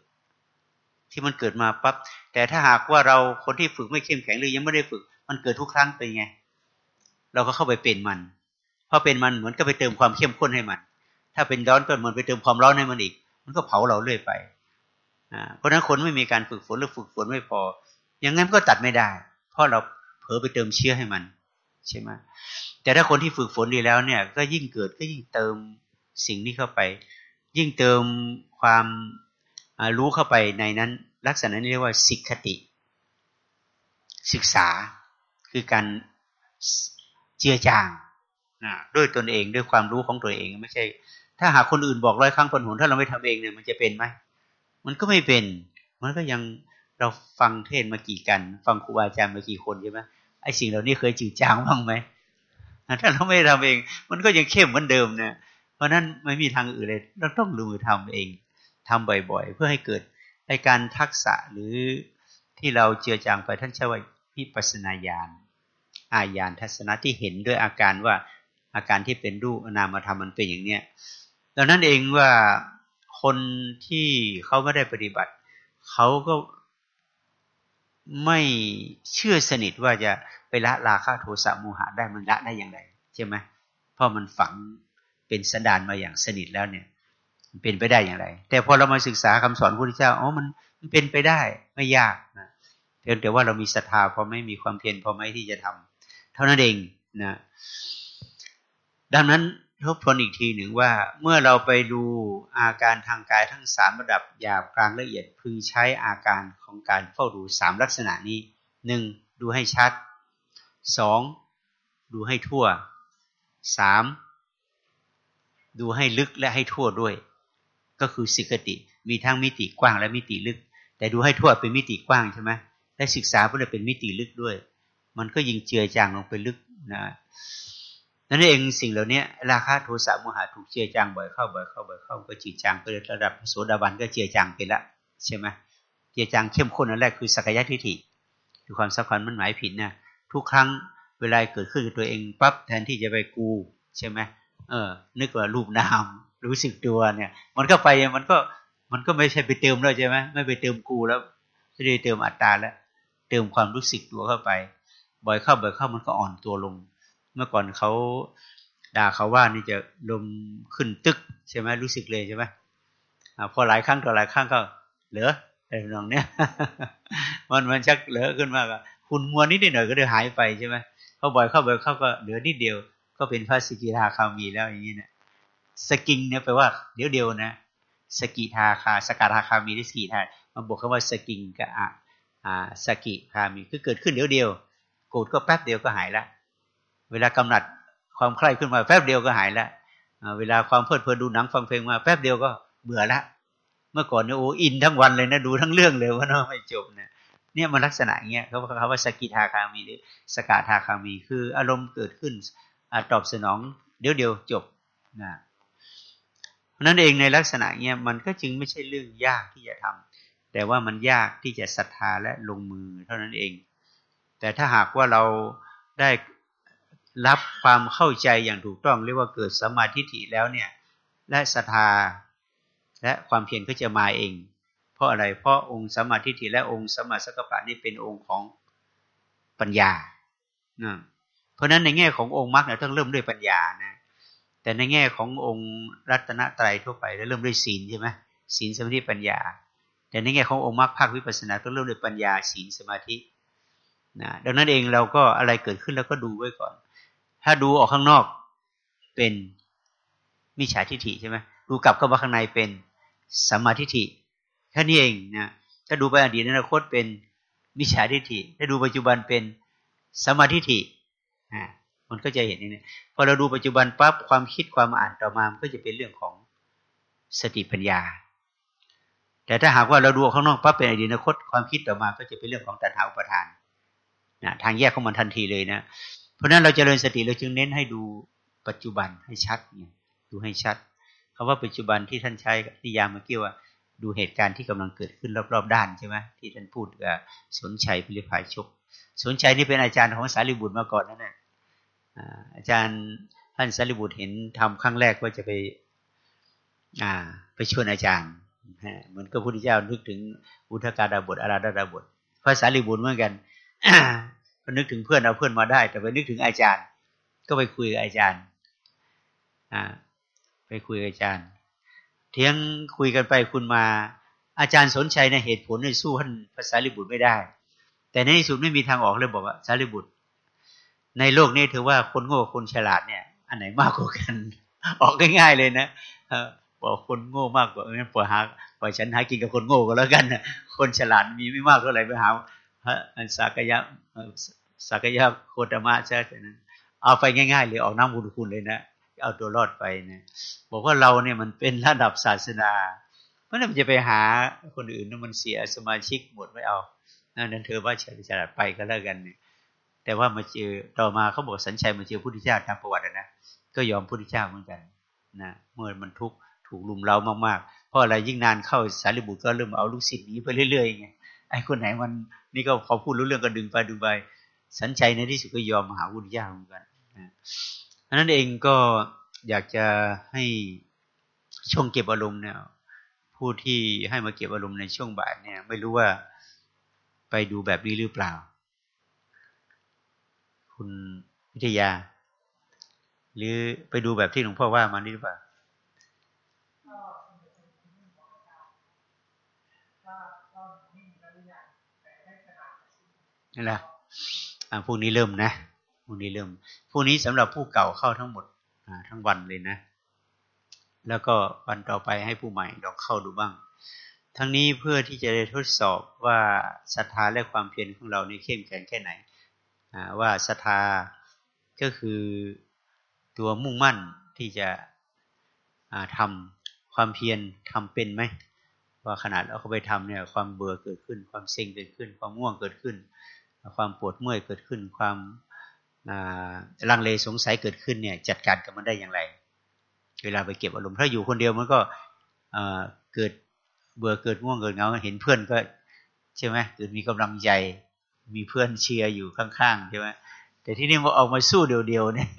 ที่มันเกิดมาปั๊บแต่ถ้าหากว่าเราคนที่ฝึกไม่เข้มแข็งหรือยังไม่ได้ฝึก มันเกิดทุกครั้งไปไง เราก็เข้าไปเป็นมันพอเป็นมันเหมือนก็ไปเติมความเข้มข้นให้มัน ถ้าเป็นร้อนก็เหมือนไปเติมความร้อนให้มันอีก มันก็เผาเราเรื่อยไป เพราะฉะนั้นคนไม่มีการฝึกฝนหรือฝึกฝนไม่พอ อย่างนั้นก็ตัดไม่ได้ เพราะเราเผลอไปเติมเชื้อให้มันใช่ไหมแต่ถ้าคนที่ฝึกฝนดีแล้วเนี่ย ก็ยิ่งเกิดก็ยิ่งเติมสิ่งนี้เข้าไป ยิ่งเติมความรู้เข้าไปในนั้น ลักษณะนี้เรียกว่าสิกขติ ศึกษาคือการเจือจางนะด้วยตนเองด้วยความรู้ของตัวเองไม่ใช่ ถ้าหากคนอื่นบอกร้อยครั้งพันหนถ้าเราไม่ทำเองเนี่ยมันจะเป็นไหม มันก็ไม่เป็น มันก็ยังเราฟังเทศมากี่กัน ฟังครูบาอาจารย์มากี่คนใช่ไหมไอ้สิ่งเหล่านี้เคยจืดจางบ้างไหมถ้าเราไม่ทำเอง มันก็ยังเข้มเหมือนเดิมเนี่ยเพราะนั้นไม่มีทางอื่นเลย เราต้องลงมือทำเองทำบ่อยๆ เพื่อให้เกิดไอการทักษะหรือที่เราเจือจางไปท่านเชื่อว่าพิปัสนาญาณอาญาณทัศนะที่เห็นด้วยอาการว่าอาการที่เป็นรูปนามธรรมมันเป็นอย่างเนี้ยดังนั้นเองว่า คนที่เขาไม่ได้ปฏิบัติ เขาก็ไม่เชื่อสนิทว่าจะไปละราคะโทสะโมหะได้มันละได้อย่างไรใช่ไหมเพราะมันฝังเป็นสันดานมาอย่างสนิทแล้วเนี่ยเป็นไปได้อย่างไร แต่พอเรามาศึกษาคำสอนพระพุทธเจ้าอ๋อมันมันเป็นไปได้ไม่ยากนะเพียงแต่ว่าเรามีศรัทธาพอไม่มีความเพียรพอไม่ที่จะทำเท่านั้นเองนะดังนั้น ทบทวนอีกทีหนึ่งว่าเมื่อเราไปดูอาการทางกายทั้งสามระดับหยาบกลางละเอียดพึงใช้อาการของการเฝ้าดูสามลักษณะนี้หนึ่งดูให้ชัดสองดูให้ทั่วสามดูให้ลึกและให้ทั่วด้วย ก็คือสิกติมีทั้งมิติกว้างและมิติลึก แต่ดูให้ทั่วเป็นมิติกว้างใช่ไหมและศึกษาเพื่อเป็นมิติลึกด้วย มันก็ยิงเจือจางลงไปลึกนะ นั่นเองสิ่งเหล่านี้ราคาโทสะโมหะถูกเจือจางบ่อยเข้าบ่อยเข้าบ่อยเข้าก็จืดจางไประดับโสดาบันก็เจือจางไปละใช่ไหมเจือจางเข้มข้นอันแรกคือสักยะทิฏฐิคือความสำคัญมันหมายผิดนะทุกครั้งเวลาเกิดขึ้นกับตัวเองปั๊บแทนที่จะไปกู ใช่ไหมเออ นึกว่ารูปนามรู้สึกตัวเนี่ย มันก็ไปมันก็มันก็ไม่ใช่ไปเติมแล้วใช่ไหมไม่ไปเติมกูแล้วไม่ได้เติมอัตตาแล้วเติมความรู้สึกตัวเข้าไป บ่อยเข้าบ่อยเข้ามันก็อ่อนตัวลง เมื่อก่อนเขาด่าเขาว่านี่จะลมขึ้นตึกใช่ไหมรู้สึกเลยใช่ไหมอพอหลายครั้งต่อหลายครั้งก็ เหลืออะไรนองเนี้ยมันมันชักเหลือขึ้นมากคุณมัวนิดหน่อยก็ได้หายไปใช่ไหมเขาบ่อยเข้าบ่อยเข้าก็เหลือนิดเดียว ก็เป็นพระสกิทาคามีแล้วอย่างนี้เนี่ยสกิงเนี่ยแปลว่าเดี๋ยวเดียวนะสกิทาคาสกาทาคามีได้สกิทามาบอกคำว่าสกิงกับอ่าสกิคามีคือเกิดขึ้นเดี๋ยวเดียวโกรธก็แป๊บเดียวก็หายละ เวลากำหนัดความใคร่ขึ้นมาแป๊บเดียวก็หายละเวลาความเพลิดเพลินดูหนังฟังเพลงมาแป๊บเดียวก็เบื่อละเมื่อก่อนเนี่ยโอ้อินทั้งวันเลยนะดูทั้งเรื่องเลยว่าเนาะไม่จบเนี่ยเนี่ยมันลักษณะเงี้ยเขาเขาว่าสกิทาคามีหรือสกาทาคามี คืออารมณ์เกิดขึ้นอตอบสนอง เดี๋ยวเดียวจบนะนั้นเองในลักษณะเนี้ยมันก็จึงไม่ใช่เรื่องยากที่จะทำแต่ว่ามันยากที่จะศรัทธาและลงมือเท่านั้นเอง แต่ถ้าหากว่าเราได้ รับความเข้าใจอย่างถูกต้องเรียกว่าเกิดสมาธิฐิแล้วเนี่ย และศรัทธาและความเพียรก็จะมาเอง เพราะอะไรเพราะองค์สมาธิฐิและองค์สมาสักปะนี่เป็นองค์ของปัญญานะเพราะนั้นในแง่ขององค์มรรคเนี่ยต้องเริ่มด้วยปัญญานะ แต่ในแง่ขององค์รัตนตรัยทั่วไปเริ่มด้วยศีลใช่ไหมศีลสมาธิปัญญา แต่ในแง่ขององค์มรรคภาควิปัสสนาต้องเริ่มด้วยปัญญาศีลสมาธินะดังนั้นเองเราก็อะไรเกิดขึ้นแล้วก็ดูไว้ก่อน ถ้าดูออกข้างนอกเป็นมิจฉาทิฏฐิใช่ไหมดูกลับเข้ามาข้างในเป็นสัมมาทิฏฐิแค่นี้เองนะถ้าดูไปอดีตอนาคตเป็นมิจฉาทิฏฐิ ถ้าดูปัจจุบันเป็นสัมมาทิฏฐิอ่ามันก็จะเห็นนี่พอเราดูปัจจุบันปั๊บความคิดความอ่านต่อมามันก็จะเป็นเรื่องของสติปัญญา แต่ถ้าหากว่าเราดูข้างนอกปั๊บเป็นอดีตอนาคตความคิดต่อมาก็จะเป็นเรื่องของตัณหาอุปทานนะทางแยกของมันทันทีเลยนะ ราะนั้นเราจเจริญสติเราจึงเน้นให้ดูปัจจุบันให้ชัดเนี่ยดูให้ชัดคำว่าปัจจุบันที่ท่านใช้ที่ยามเมื่อกี้ว่า ดูเหตุการณ์ที่กำลังเกิดขึ้นรอบๆด้านใช่ไหมที่ท่านพูดกับสนชัยพิริพายชก สนชัยนี่เป็นอาจารย์ของสารีบุตรมาก่อนนั่นแหละอาจารย์ท่านสารีบุตรเห็นทำครั้งแรกก็จะไป อ่า ไปชวนอาจารย์เหมือนกับพระพุทธเจ้านึกถึงอุทกาดาบทอาราดาบทพระสารีบุตรเหมือนกัน ก็นึกถึงเพื่อนเอาเพื่อนมาได้ แต่ไปนึกถึงอาจารย์ ก็ไปคุยกับอาจารย์อ่าไปคุยกับอาจารย์ เทียงคุยกันไปคุณมา อาจารย์สนใจในเหตุผลในสู้ท่านภาษาลิบุตรไม่ได้ แต่ในที่สุดไม่มีทางออกเลยบอกว่าสารีบุตร ในโลกนี้ถือว่าคนโง่คนฉลาดเนี่ย อันไหนมากกว่ากัน ออกง่ายๆเลยนะบอกคนโง่มากกว่างั้นปล่อยหาปล่อยฉันหากินกับคนโง่ก็แล้วกันคนฉลาดมีไม่มากเท่าไหร่ไปหา สักยะสักยะโคตมะใช่ไหมเอาไปง่ายๆเลยออกน้ำบุญคุณเลยนะเอาตัวรอดไปเนะบอกว่าเราเนี่ยมันเป็นระดับศาสนาเพราะนั้นมันจะไปหาคนอื่นมันเสียสมาชิกหมดไม่เอานั่นเธอว่าฉลาดไปก็แล้วกันเนี่ยแต่ว่ามาเจอต่อมาเขาบอกสัญชัยมาเจอพุทธเจ้าตามประวัตินะก็ยอมพุทธเจ้าเหมือนกันนะเมื่อมันทุกถูกลุมเล้ามากๆเพราะอะไรยิ่งนานเข้าสารีบุตรก็เริ่มเอาลูกศิษย์นี้ไปเรื่อยๆไง ไอ้คนไหนมันนี่ก็พอพูดรู้เรื่องก็ดึงไปดึงไป สัญชัยในที่สุดก็ยอมมาหาพุทธเจ้าเหมือนกันนะนั้นเองก็อยากจะให้ช่วงเก็บอารมณ์เนี่ยผู้ที่ให้มาเก็บอารมณ์ในช่วงบ่ายเนี่ย ไม่รู้ว่าไปดูแบบนี้หรือเปล่า คุณวิทยา หรือไปดูแบบที่หลวงพ่อว่ามานี่หรือเปล่า นี่แหละพวกนี้เริ่มนะพวกนี้เริ่มพวกนี้สำหรับผู้เก่าเข้าทั้งหมดทั้งวันเลยนะ แล้วก็วันต่อไปให้ผู้ใหม่ลองเข้าดูบ้าง ทั้งนี้เพื่อที่จะได้ทดสอบว่าศรัทธาและความเพียรของเรานี่เข้มแข็งแค่ไหนว่าศรัทธาก็คือตัวมุ่งมั่นที่จะทำความเพียรทำเป็นไหมว่าขนาดเราเข้าไปทำเนี่ยความเบื่อเกิดขึ้น ความเซ็งเกิดขึ้น ความง่วงเกิดขึ้น ความปวดเมื่อยเกิดขึ้น ความลังเลสงสัยเกิดขึ้นเนี่ยจัดการกับมันได้อย่างไร เวลาไปเก็บอารมณ์ถ้าอยู่คนเดียวมันก็เกิดเบื่อเกิดง่วงเกิดเงาเห็นเพื่อนก็ใช่ไหมเกิดมีกำลังใจมีเพื่อนเชียร์อยู่ข้างๆใช่ไหมแต่ที่นี่พอออกมาสู้เดียวๆเนี่ย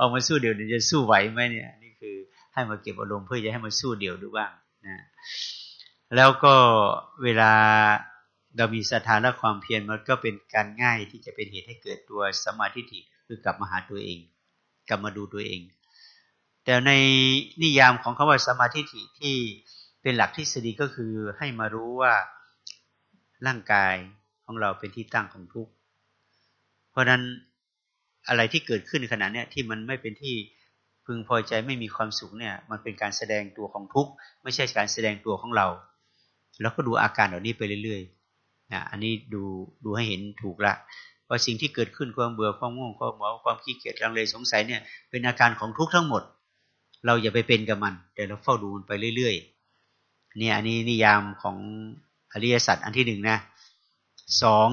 ออกมาสู้เดียวจะสู้ไหวไหมเนี่ยนี่คือให้มาเก็บอารมณ์เพื่อจะให้มาสู้เดียวดูบ้างนะแล้วก็เวลา เรามีศรัทธาและความเพียรมันก็เป็นการง่ายที่จะเป็นเหตุให้เกิดตัวสมาธิิคือกลับมาหาตัวเอง กลับมาดูตัวเอง แต่ในนิยามของคาว่าสมาธิิที่เป็นหลักทฤษฎีก็คือให้มารู้ว่าร่างกายของเราเป็นที่ตั้งของทุกข์เพราะนั้นอะไรที่เกิดขึ้นขณะนี้ยที่มันไม่เป็นที่พึงพอใจไม่มีความสุขเนี่ย มันเป็นการแสดงตัวของทุกข์ไม่ใช่การแสดงตัวของเรา แล้วก็ดูอาการเหล่านี้ไปเรื่อยๆ นะอันนี้ดูดูให้เห็นถูกละว่าสิ่งที่เกิดขึ้นความเบื่อความง่วงความเหมาความขี้เกียจลังเลสงสัยเนี่ยเป็นอาการของทุกข์ทั้งหมด เราอย่าไปเป็นกับมัน แต่เราเฝ้าดูมันไปเรื่อยๆเนี่ยอันนี้นิยามของอริยสัจอันที่หนึ่งนะสอง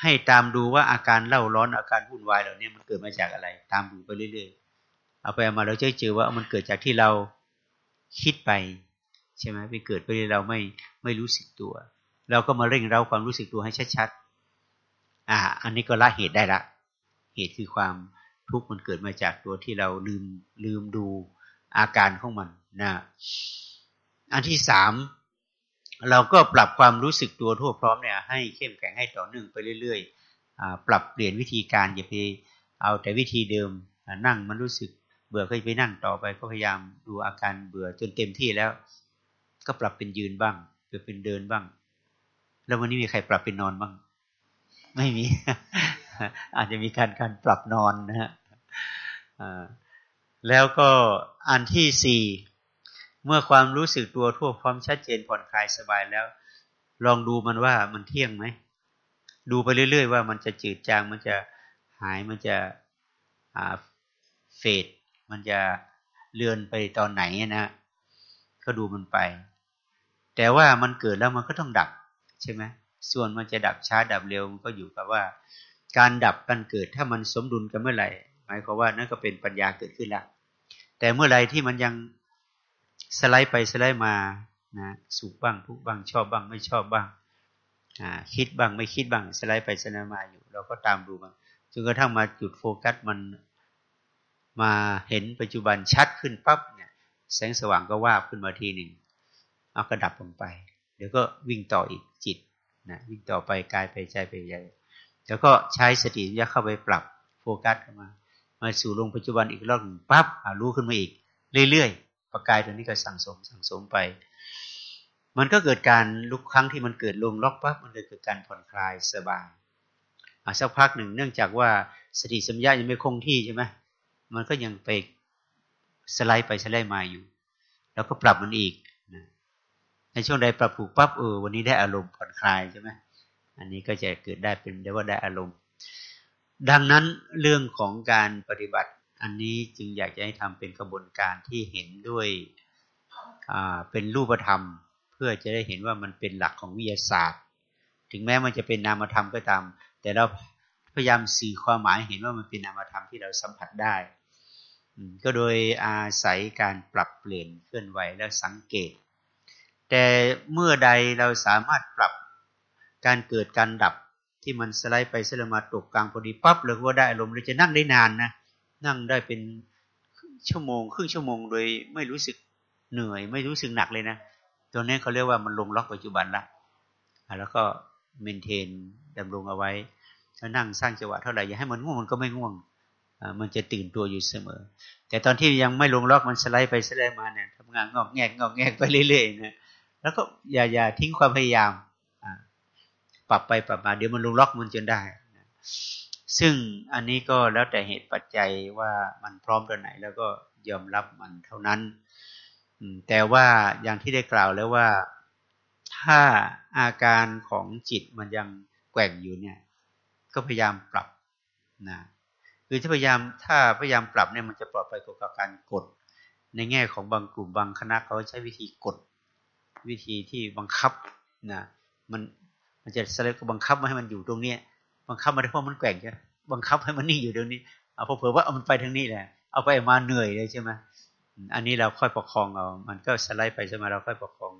ให้ตามดูว่าอาการเล่าร้อนอาการวุ่นวายเหล่านี้มันเกิดมาจากอะไร ตามดูไปเรื่อยๆเอาไปเอามาเราจะเจอว่ามันเกิดจากที่เราคิดไป ใช่ไหมไปเกิดไปเราไม่ไม่รู้สึกตัว เราก็มาเร่งเราความรู้สึกตัวให้ชัดๆ อ่า อันนี้ก็ละเหตุได้ละ เหตุคือความทุกข์มันเกิดมาจากตัวที่เราลืมลืมดูอาการของมันนะอันที่สามเราก็ปรับความรู้สึกตัวทั่วพร้อมเนี่ยให้เข้มแข็งให้ต่อเนื่องไปเรื่อยๆ ปรับเปลี่ยนวิธีการอย่าไปเอาแต่วิธีเดิมนั่งมันรู้สึกเบื่อก็ไปนั่งต่อไปก็พยายามดูอาการเบื่อจนเต็มที่แล้ว ก็ปรับเป็นยืนบ้างหรือเป็นเดินบ้าง แล้ววันนี้มีใครปรับเป็นนอนบ้าง ไม่มี อาจจะมีการการปรับนอนนะฮะแล้วก็อันที่สี่เมื่อความรู้สึกตัวทั่วพร้อมชัดเจนผ่อนคลายสบายแล้ว ลองดูมันว่ามันเที่ยงไหม ดูไปเรื่อย ๆ ว่ามันจะจืดจางมันจะหายมันจะเฟดมันจะเลือนไปตอนไหนนะก็ดูมันไป แต่ว่ามันเกิดแล้วมันก็ต้องดับ ใช่ไหมส่วนมันจะดับช้าดับเร็วมันก็อยู่กับว่า การดับการเกิดถ้ามันสมดุลกันเมื่อไหร่ หมายความว่านั่นก็เป็นปัญญาเกิดขึ้นแล้วแต่เมื่อไรที่มันยังสไลด์ไปสไลด์มานะสุขบ้างทุกบ้างชอบบ้างไม่ชอบบ้างคิดบ้างไม่คิดบ้างสไลด์ไปสไลด์มาอยู่ เราก็ตามดูมันจนกระทั่งมาจุดโฟกัสมันมาเห็นปัจจุบันชัดขึ้นปั๊บเนี่ยแสงสว่างก็ว่าขึ้นมาทีหนึ่งเอากระดับลงไป ดี๋ยวก็วิ่งต่ออีกจิตนะวิ่งต่อไปกายไปใจไปใหญ่แล้วก็ใช้สติยะเข้าไปปรับโฟกัสเข้ามา มาสู่ลงปัจจุบันอีกรอบหนึ่งปั๊บรู้ขึ้นมาอีก เรื่อยๆประกายตัวนี้ก็สั่งสมสั่งสมไป มันก็เกิดการลุกครั้งที่มันเกิดลงล็อกปั๊บมันเลยเกิดการผ่อนคลายสบายอะสักพักหนึ่งเนื่องจากว่าสติสัมยายังไม่คงที่ใช่ไหมมันก็ยังไปสไลด์ไปสไลด์มาอยู่ แล้วก็ปรับมันอีก ในช่วงใดปรับผูกปั๊บเออวันนี้ได้อารมณ์ผ่อนคลายใช่ไหมอันนี้ก็จะเกิดได้เป็นได้ว่าได้อารมณ์ ดังนั้นเรื่องของการปฏิบัติอันนี้จึงอยากจะให้ทำเป็นกระบวนการที่เห็นด้วยเป็นรูปธรรม เพื่อจะได้เห็นว่ามันเป็นหลักของวิทยาศาสตร์ ถึงแม้มันจะเป็นนามธรรมก็ตาม แต่เราพยายามสื่อความหมายเห็นว่ามันเป็นนามธรรมที่เราสัมผัสได้ ก็โดยอาศัยการปรับเปลี่ยนเคลื่อนไหวและสังเกต แต่เมื่อใดเราสามารถปรับการเกิดการดับที่มันสไลด์ไปสไลด์มาตกกลางพอดีปั๊บเราก็ได้อารมณ์เราจะนั่งได้นานนะนั่งได้เป็นชั่วโมง ครึ่งชั่วโมงโดยไม่รู้สึกเหนื่อย ไม่รู้สึกหนักเลยนะตัวนี้เขาเรียกว่ามันลงล็อกปัจจุบันละแล้วก็เมนเทนดำรงเอาไว้ถ้านั่งสร้างจังหวะเท่าไหร่อย่าให้มันง่วงมันก็ไม่ง่วงมันจะตื่นตัวอยู่เสมอ แต่ตอนที่ยังไม่ลงล็อกมันสไลด์ไปสไลด์มาเนี่ยทำงานงอกแงกงอกแงกไปเรื่อยๆนะ แล้วก็อย่าอย่าทิ้งความพยายามปรับไปปรับมาเดี๋ยวมันลงล็อกมันจนได้ซึ่งอันนี้ก็แล้วแต่เหตุปัจจัยว่ามันพร้อมตัวไหน แล้วก็ยอมรับมันเท่านั้นแต่ว่าอย่างที่ได้กล่าวแล้วว่าถ้าอาการของจิตมันยังแกว่งอยู่เนี่ย ก็พยายามปรับนะคือถ้าพยายามถ้าพยายามปรับเนี่ยมันจะปลอดภัยกว่าการกด ในแง่ของบางกลุ่มบางคณะเขาใช้วิธีกด วิธีที่บังคับนะมันมันจะสเลก็บังคับมาให้มันอยู่ตรงเนี้ยบังคับมาได้เพราะมันแกว่งใช่บังคับให้มันนิ่งอยู่ตรงนี้เอาพอเผื่อว่าเอามันไปทางนี้แหละเอาไปมาเหนื่อยเลยใช่ไหมอันนี้เราค่อยประคองเอา มันก็สไลด์ไปใช่ไหมเราค่อยประคอง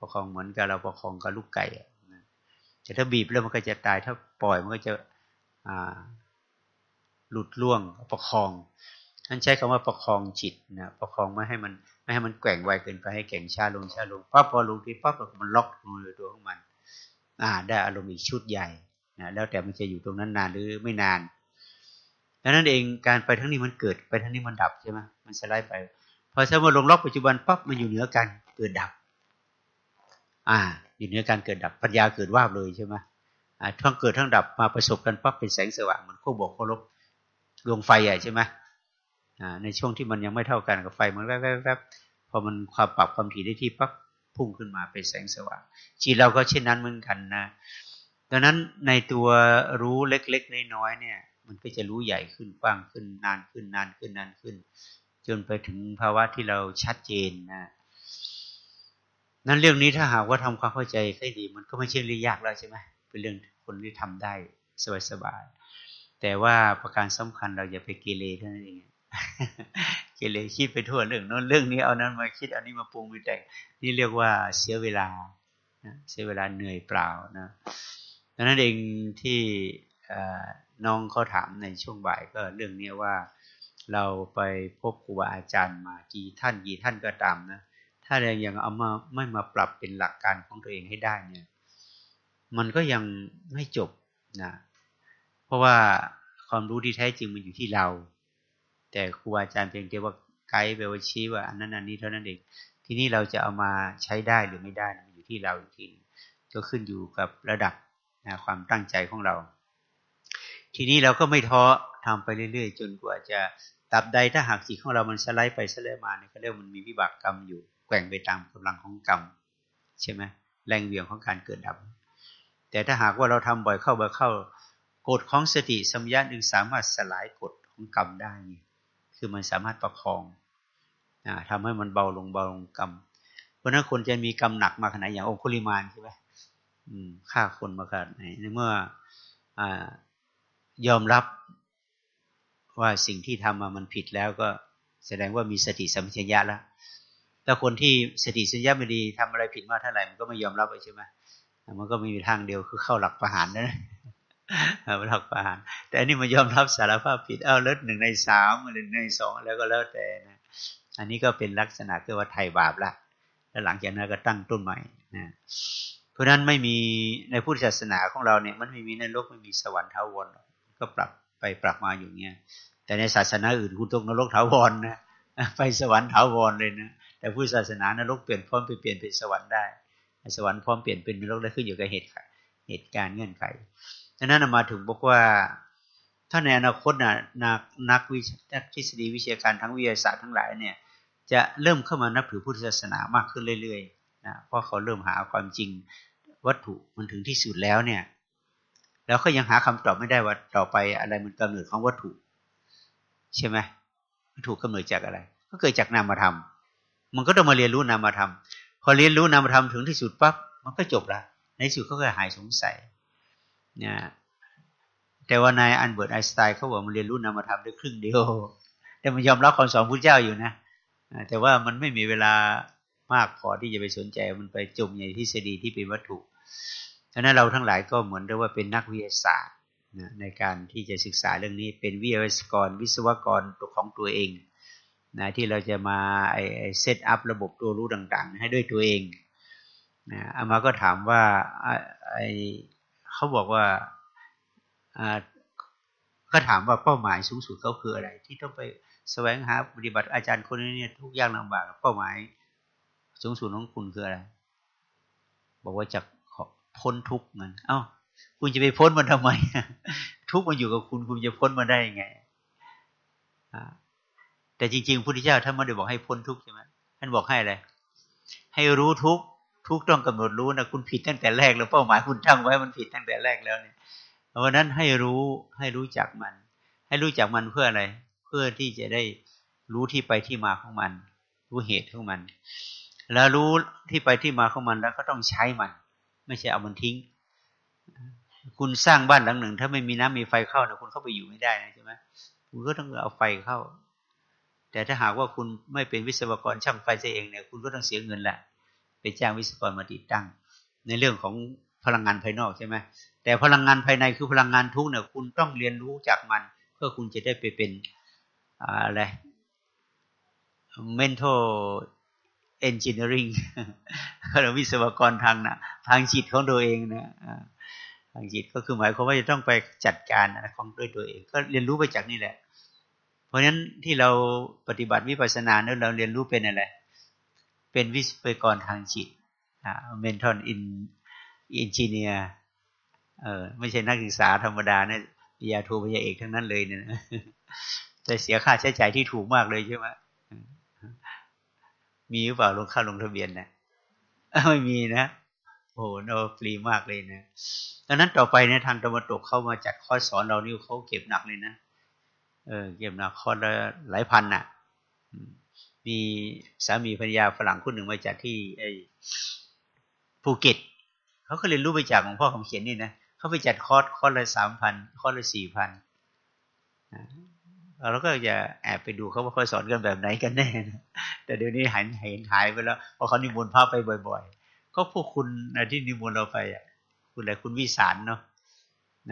ประคองเหมือนกับเราประคองกับลูกไก่แต่ถ้าบีบแล้วมันก็จะตายถ้าปล่อยมันก็จะหลุดล่วงประคองท่านใช้คำว่าประคองจิตนะประคองไม่ให้มัน ไม่ให้มันแกว่งไวเกินไปให้แก่งช้าลงช้าลงปั๊บพอลงที่ปั๊บมันล็อกลงในตัวของมัน อ่า ได้อารมณ์อีกชุดใหญ่นะแล้วแต่มันจะอยู่ตรงนั้นนานหรือไม่นานดังนั้นเองการไปทั้งนี้มันเกิดไปทั้งนี้มันดับใช่ไหมมันสไลด์ไป พอสมมติลงล็อกปัจจุบันปั๊บมันอยู่เหนือการเกิดดับ อ่า อยู่เหนือการเกิดดับปัญญาเกิดว่าบเลยใช่ไหมอ่าทั้งเกิดทั้งดับมาประสบกันปั๊บเป็นแสงสว่างเหมันคู่บอกคู่ลบดวงไฟใหญ่ใช่ไหม ในช่วงที่มันยังไม่เท่ากันกับไฟมันแวบๆพอมันความปรับความถี่ได้ที่ปั๊บพุ่งขึ้นมาเป็นแสงสว่างจิตเราก็เช่นนั้นเหมือนกันนะดังนั้นในตัวรู้เล็กๆน้อยๆเนี่ย มันก็จะรู้ใหญ่ขึ้นกว้างขึ้นนานขึ้นนานขึ้นนานขึ้น จนไปถึงภาวะที่เราชัดเจนนะนั้นเรื่องนี้ถ้าหากว่าทำความเข้าใจให้ดี มันก็ไม่ใช่เรื่องยากแล้วใช่ไหมเป็นเรื่องคนที่ทำได้สบายๆแต่ว่าประการสำคัญเราอย่าไปเกเรเท่านั้นเอง เกเรคิดไปทั่วเรื่องโน้นเรื่องนี้เอานั้นมาคิดอันนี้มาปรุงไปแต่งนี่เรียกว่าเสียเวลาเสียเวลาเหนื่อยเปล่านะดังนั้นเองที่น้องเขาถามในช่วงบ่ายก็เรื่องนี้ว่าเราไปพบครูบาอาจารย์มากี่ท่านกี่ท่านก็ตามนะ ถ้าเรายังเอามาไม่มาปรับเป็นหลักการของตัวเองให้ได้เนี่ย มันก็ยังไม่จบนะ เพราะว่าความรู้ที่แท้จริงมันอยู่ที่เรา แต่ครูอาจารย์เพียงแต่ว่าไกด์ไปว่าชี้ว่าอันนั้นอันนี้เท่านั้นเองทีนี้เราจะเอามาใช้ได้หรือไม่ได้มันอยู่ที่เราอีกทีก็ขึ้นอยู่กับระดับนะความตั้งใจของเรา ทีนี้เราก็ไม่ท้อทำไปเรื่อยๆ จนกว่าจะตับใดถ้าหากจิตของเรามันสไลด์ไปสไลด์มาเนี่ยก็เรียกมันมีวิบากกรรมอยู่แกว่งไปตามกำลังของกรรมใช่ไหมแรงเวียงของการเกิดดับ แต่ถ้าหากว่าเราทำบ่อยเข้าบ่อยเข้ากฎของสติสัมยาหนึ่งสามารถสลายกฎของกรรมได้เนี่ย คือมันสามารถประคองนะทำให้มันเบาลงเบาลงกรรม เพราะนั้นคนจะมีกรรมหนักมาขนาดอย่างองคุลิมานใช่ไหมฆ่าคนมาขนาดไหนในเมื่ออยอมรับว่าสิ่งที่ทำมามันผิดแล้วก็แสดงว่ามีสติสัมปชัญญะแล้วแต่คนที่สติสัมปชัญญะไม่ดีทำอะไรผิดมาเท่าไหร่มันก็ไม่ยอมรับใช่ไหมมันก็มีทางเดียวคือเข้าหลักประหารนะ หลักประหารแต่อันนี้มายอมรับสารภาพผิด เอาเลดหนึ่งในสามหนึ่งในสองแล้วก็แล้วแต่นะ อันนี้ก็เป็นลักษณะคือว่าไถ่บาปละแล้วหลังจากนั้นก็ตั้งต้นใหม่นะเพราะนั้นไม่มีในพุทธศาสนาของเราเนี่ย มันไม่มีนรกไม่มีสวรรค์ท้าวรก็ปรับไปปรับมาอยู่เนี้ยแต่ในศาสนาอื่นคุณต้องนรกท้าวรนะไปสวรรค์ท้าวรเลยนะแต่พุทธศาสนานรกเปลี่ยนพร้อมไปเปลี่ยนเป็นสวรรค์ได้สวรรค์พร้อมเปลี่ยนเป็นนรกได้ขึ้นอยู่กับเหตุเหตุการณ์เงื่อนไข ดังนั้นมาถึงบอกว่า ถ้าในอนาคตนะนักนักวินักทฤษฎีวิชาการทั้งวิทยาศาสตร์ทั้งหลายเนี่ย จะเริ่มเข้ามานับถือพุทธศาสนามากขึ้นเรื่อยๆนะเพราะเขาเริ่มหาความจริงวัตถุมันถึงที่สุดแล้วเนี่ย แล้วก็ยังหาคำตอบไม่ได้ว่าต่อไปอะไรมันกำเนิดของวัตถุ ใช่ไหมวัตถุกำเนิดจากอะไร ก็เกิดจากนามธรรม มันก็ต้องมาเรียนรู้นามธรรมพอเรียนรู้นามธรรมถึงที่สุดปั๊บมันก็จบละในสุดเขาก็หายสงสัย นะแต่ว่านายอัลเบิร์ตไอน์สไตน์เขาบอกมันเรียนรู้นามธรรมได้ครึ่งเดียว แต่มันยอมรับคำสอนพระเจ้าอยู่นะแต่ว่ามันไม่มีเวลามากพอที่จะไปสนใจมันไปจมในทฤษฎีที่เป็นวัตถุฉะนั้นเราทั้งหลายก็เหมือนเรียกว่าเป็นนักวิทยาศาสตร์นะในการที่จะศึกษาเรื่องนี้เป็นวิทยากร วิศวกรตัวของตัวเองนะที่เราจะมาไอ้ set up ระบบตัวรู้ต่าง ๆ ให้ด้วยตัวเองนะอามาก็ถามว่าไอ เขาบอกว่าก็ถามว่าเป้าหมายสูงสุดเขาคืออะไร ที่ต้องไปแสวงหาปฏิบัติอาจารย์คนนี้เนี่ยทุกอย่างลำบากเป้าหมายสูงสุดของคุณคืออะไร บอกว่าจะพ้นทุกข์มันเอ้า คุณจะไปพ้นมันทำไม ทุกข์มันอยู่กับคุณ คุณจะพ้นมาได้ยังไงแต่จริงๆพระพุทธเจ้าท่านไม่ได้บอกให้พ้นทุกข์ใช่ไหมท่านบอกให้อะไรให้รู้ทุกข์ ทุกต้องกำหนดรู้นะคุณผิดตั้งแต่แรกแล้วเป้าหมายคุณตั้งไว้มันผิดตั้งแต่แรกแล้วเนี่ยเพราะนั้นให้รู้ให้รู้จักมัน ให้รู้จักมันเพื่ออะไร เพื่อที่จะได้รู้ที่ไปที่มาของมัน รู้เหตุของมัน แล้วรู้ที่ไปที่มาของมันแล้วก็ต้องใช้มัน ไม่ใช่เอามันทิ้ง คุณสร้างบ้านหลังหนึ่ง ถ้าไม่มีน้ำมีไฟเข้านะคุณเข้าไปอยู่ไม่ได้นะใช่ไหมคุณก็ต้องเอาไฟเข้า แต่ถ้าหากว่าคุณไม่เป็นวิศวกรช่างไฟเองเนี่ยคุณก็ต้องเสียเงินแหละ ไปจ้างวิศวกรมาติดตั้ง ในเรื่องของพลังงานภายนอกใช่ไหมแต่พลังงานภายในคือพลังงานทุกเนี่ยคุณต้องเรียนรู้จากมัน เพื่อคุณจะได้ไปเป็นอะไร mental engineering เราวิศวกรทางนะทางจิตของตัวเองนะทางจิตก็คือหมายความว่าจะต้องไปจัดการนะของด้วยตัวเอง ก็เรียนรู้ไปจากนี่แหละ เพราะฉะนั้นที่เราปฏิบัติวิปัสสนาเนี่ยเราเรียนรู้เป็นอะไร เป็นวิศวกรทางจิต mental in engineer เออไม่ใช่นักศึกษาธรรมดาเนี่ยปริญญาโทปริญญาเอกทั้งนั้นเลยเนี่ยแต่เสียค่าใช้จ่ายที่ถูกมากเลยใช่ไหมมีหรือเปล่าลงค่าลงทะเบียนนะไม่มีนะโอ้โห no free มากเลยนะดังนั้นต่อไปในทางตะวันตกเข้ามาจัดคอร์สสอนเรานี่เขาเก็บหนักเลยนะเออเก็บหนักคอร์สละหลายพันน่ะ มีสามีภรรยาฝรั่งคนหนึ่งมาจากที่ไอ้ภูเก็ตเขาก็เรียนรู้ไปจากของพ่อคำเขียนนี่นะเขาไปจัดคอร์สคอร์สละสามพันคอร์สละสี่พันเราก็จะแอบไปดูเขาว่าเขาสอนกันแบบไหนกันแน่นะแต่เดี๋ยวนี้หายเห็นหายไปแล้วเพราะเขานิมนต์พระไปบ่อยๆก็พวกคุณที่นิมนต์เราไปอะคุณอะไรคุณวิสารเนาะ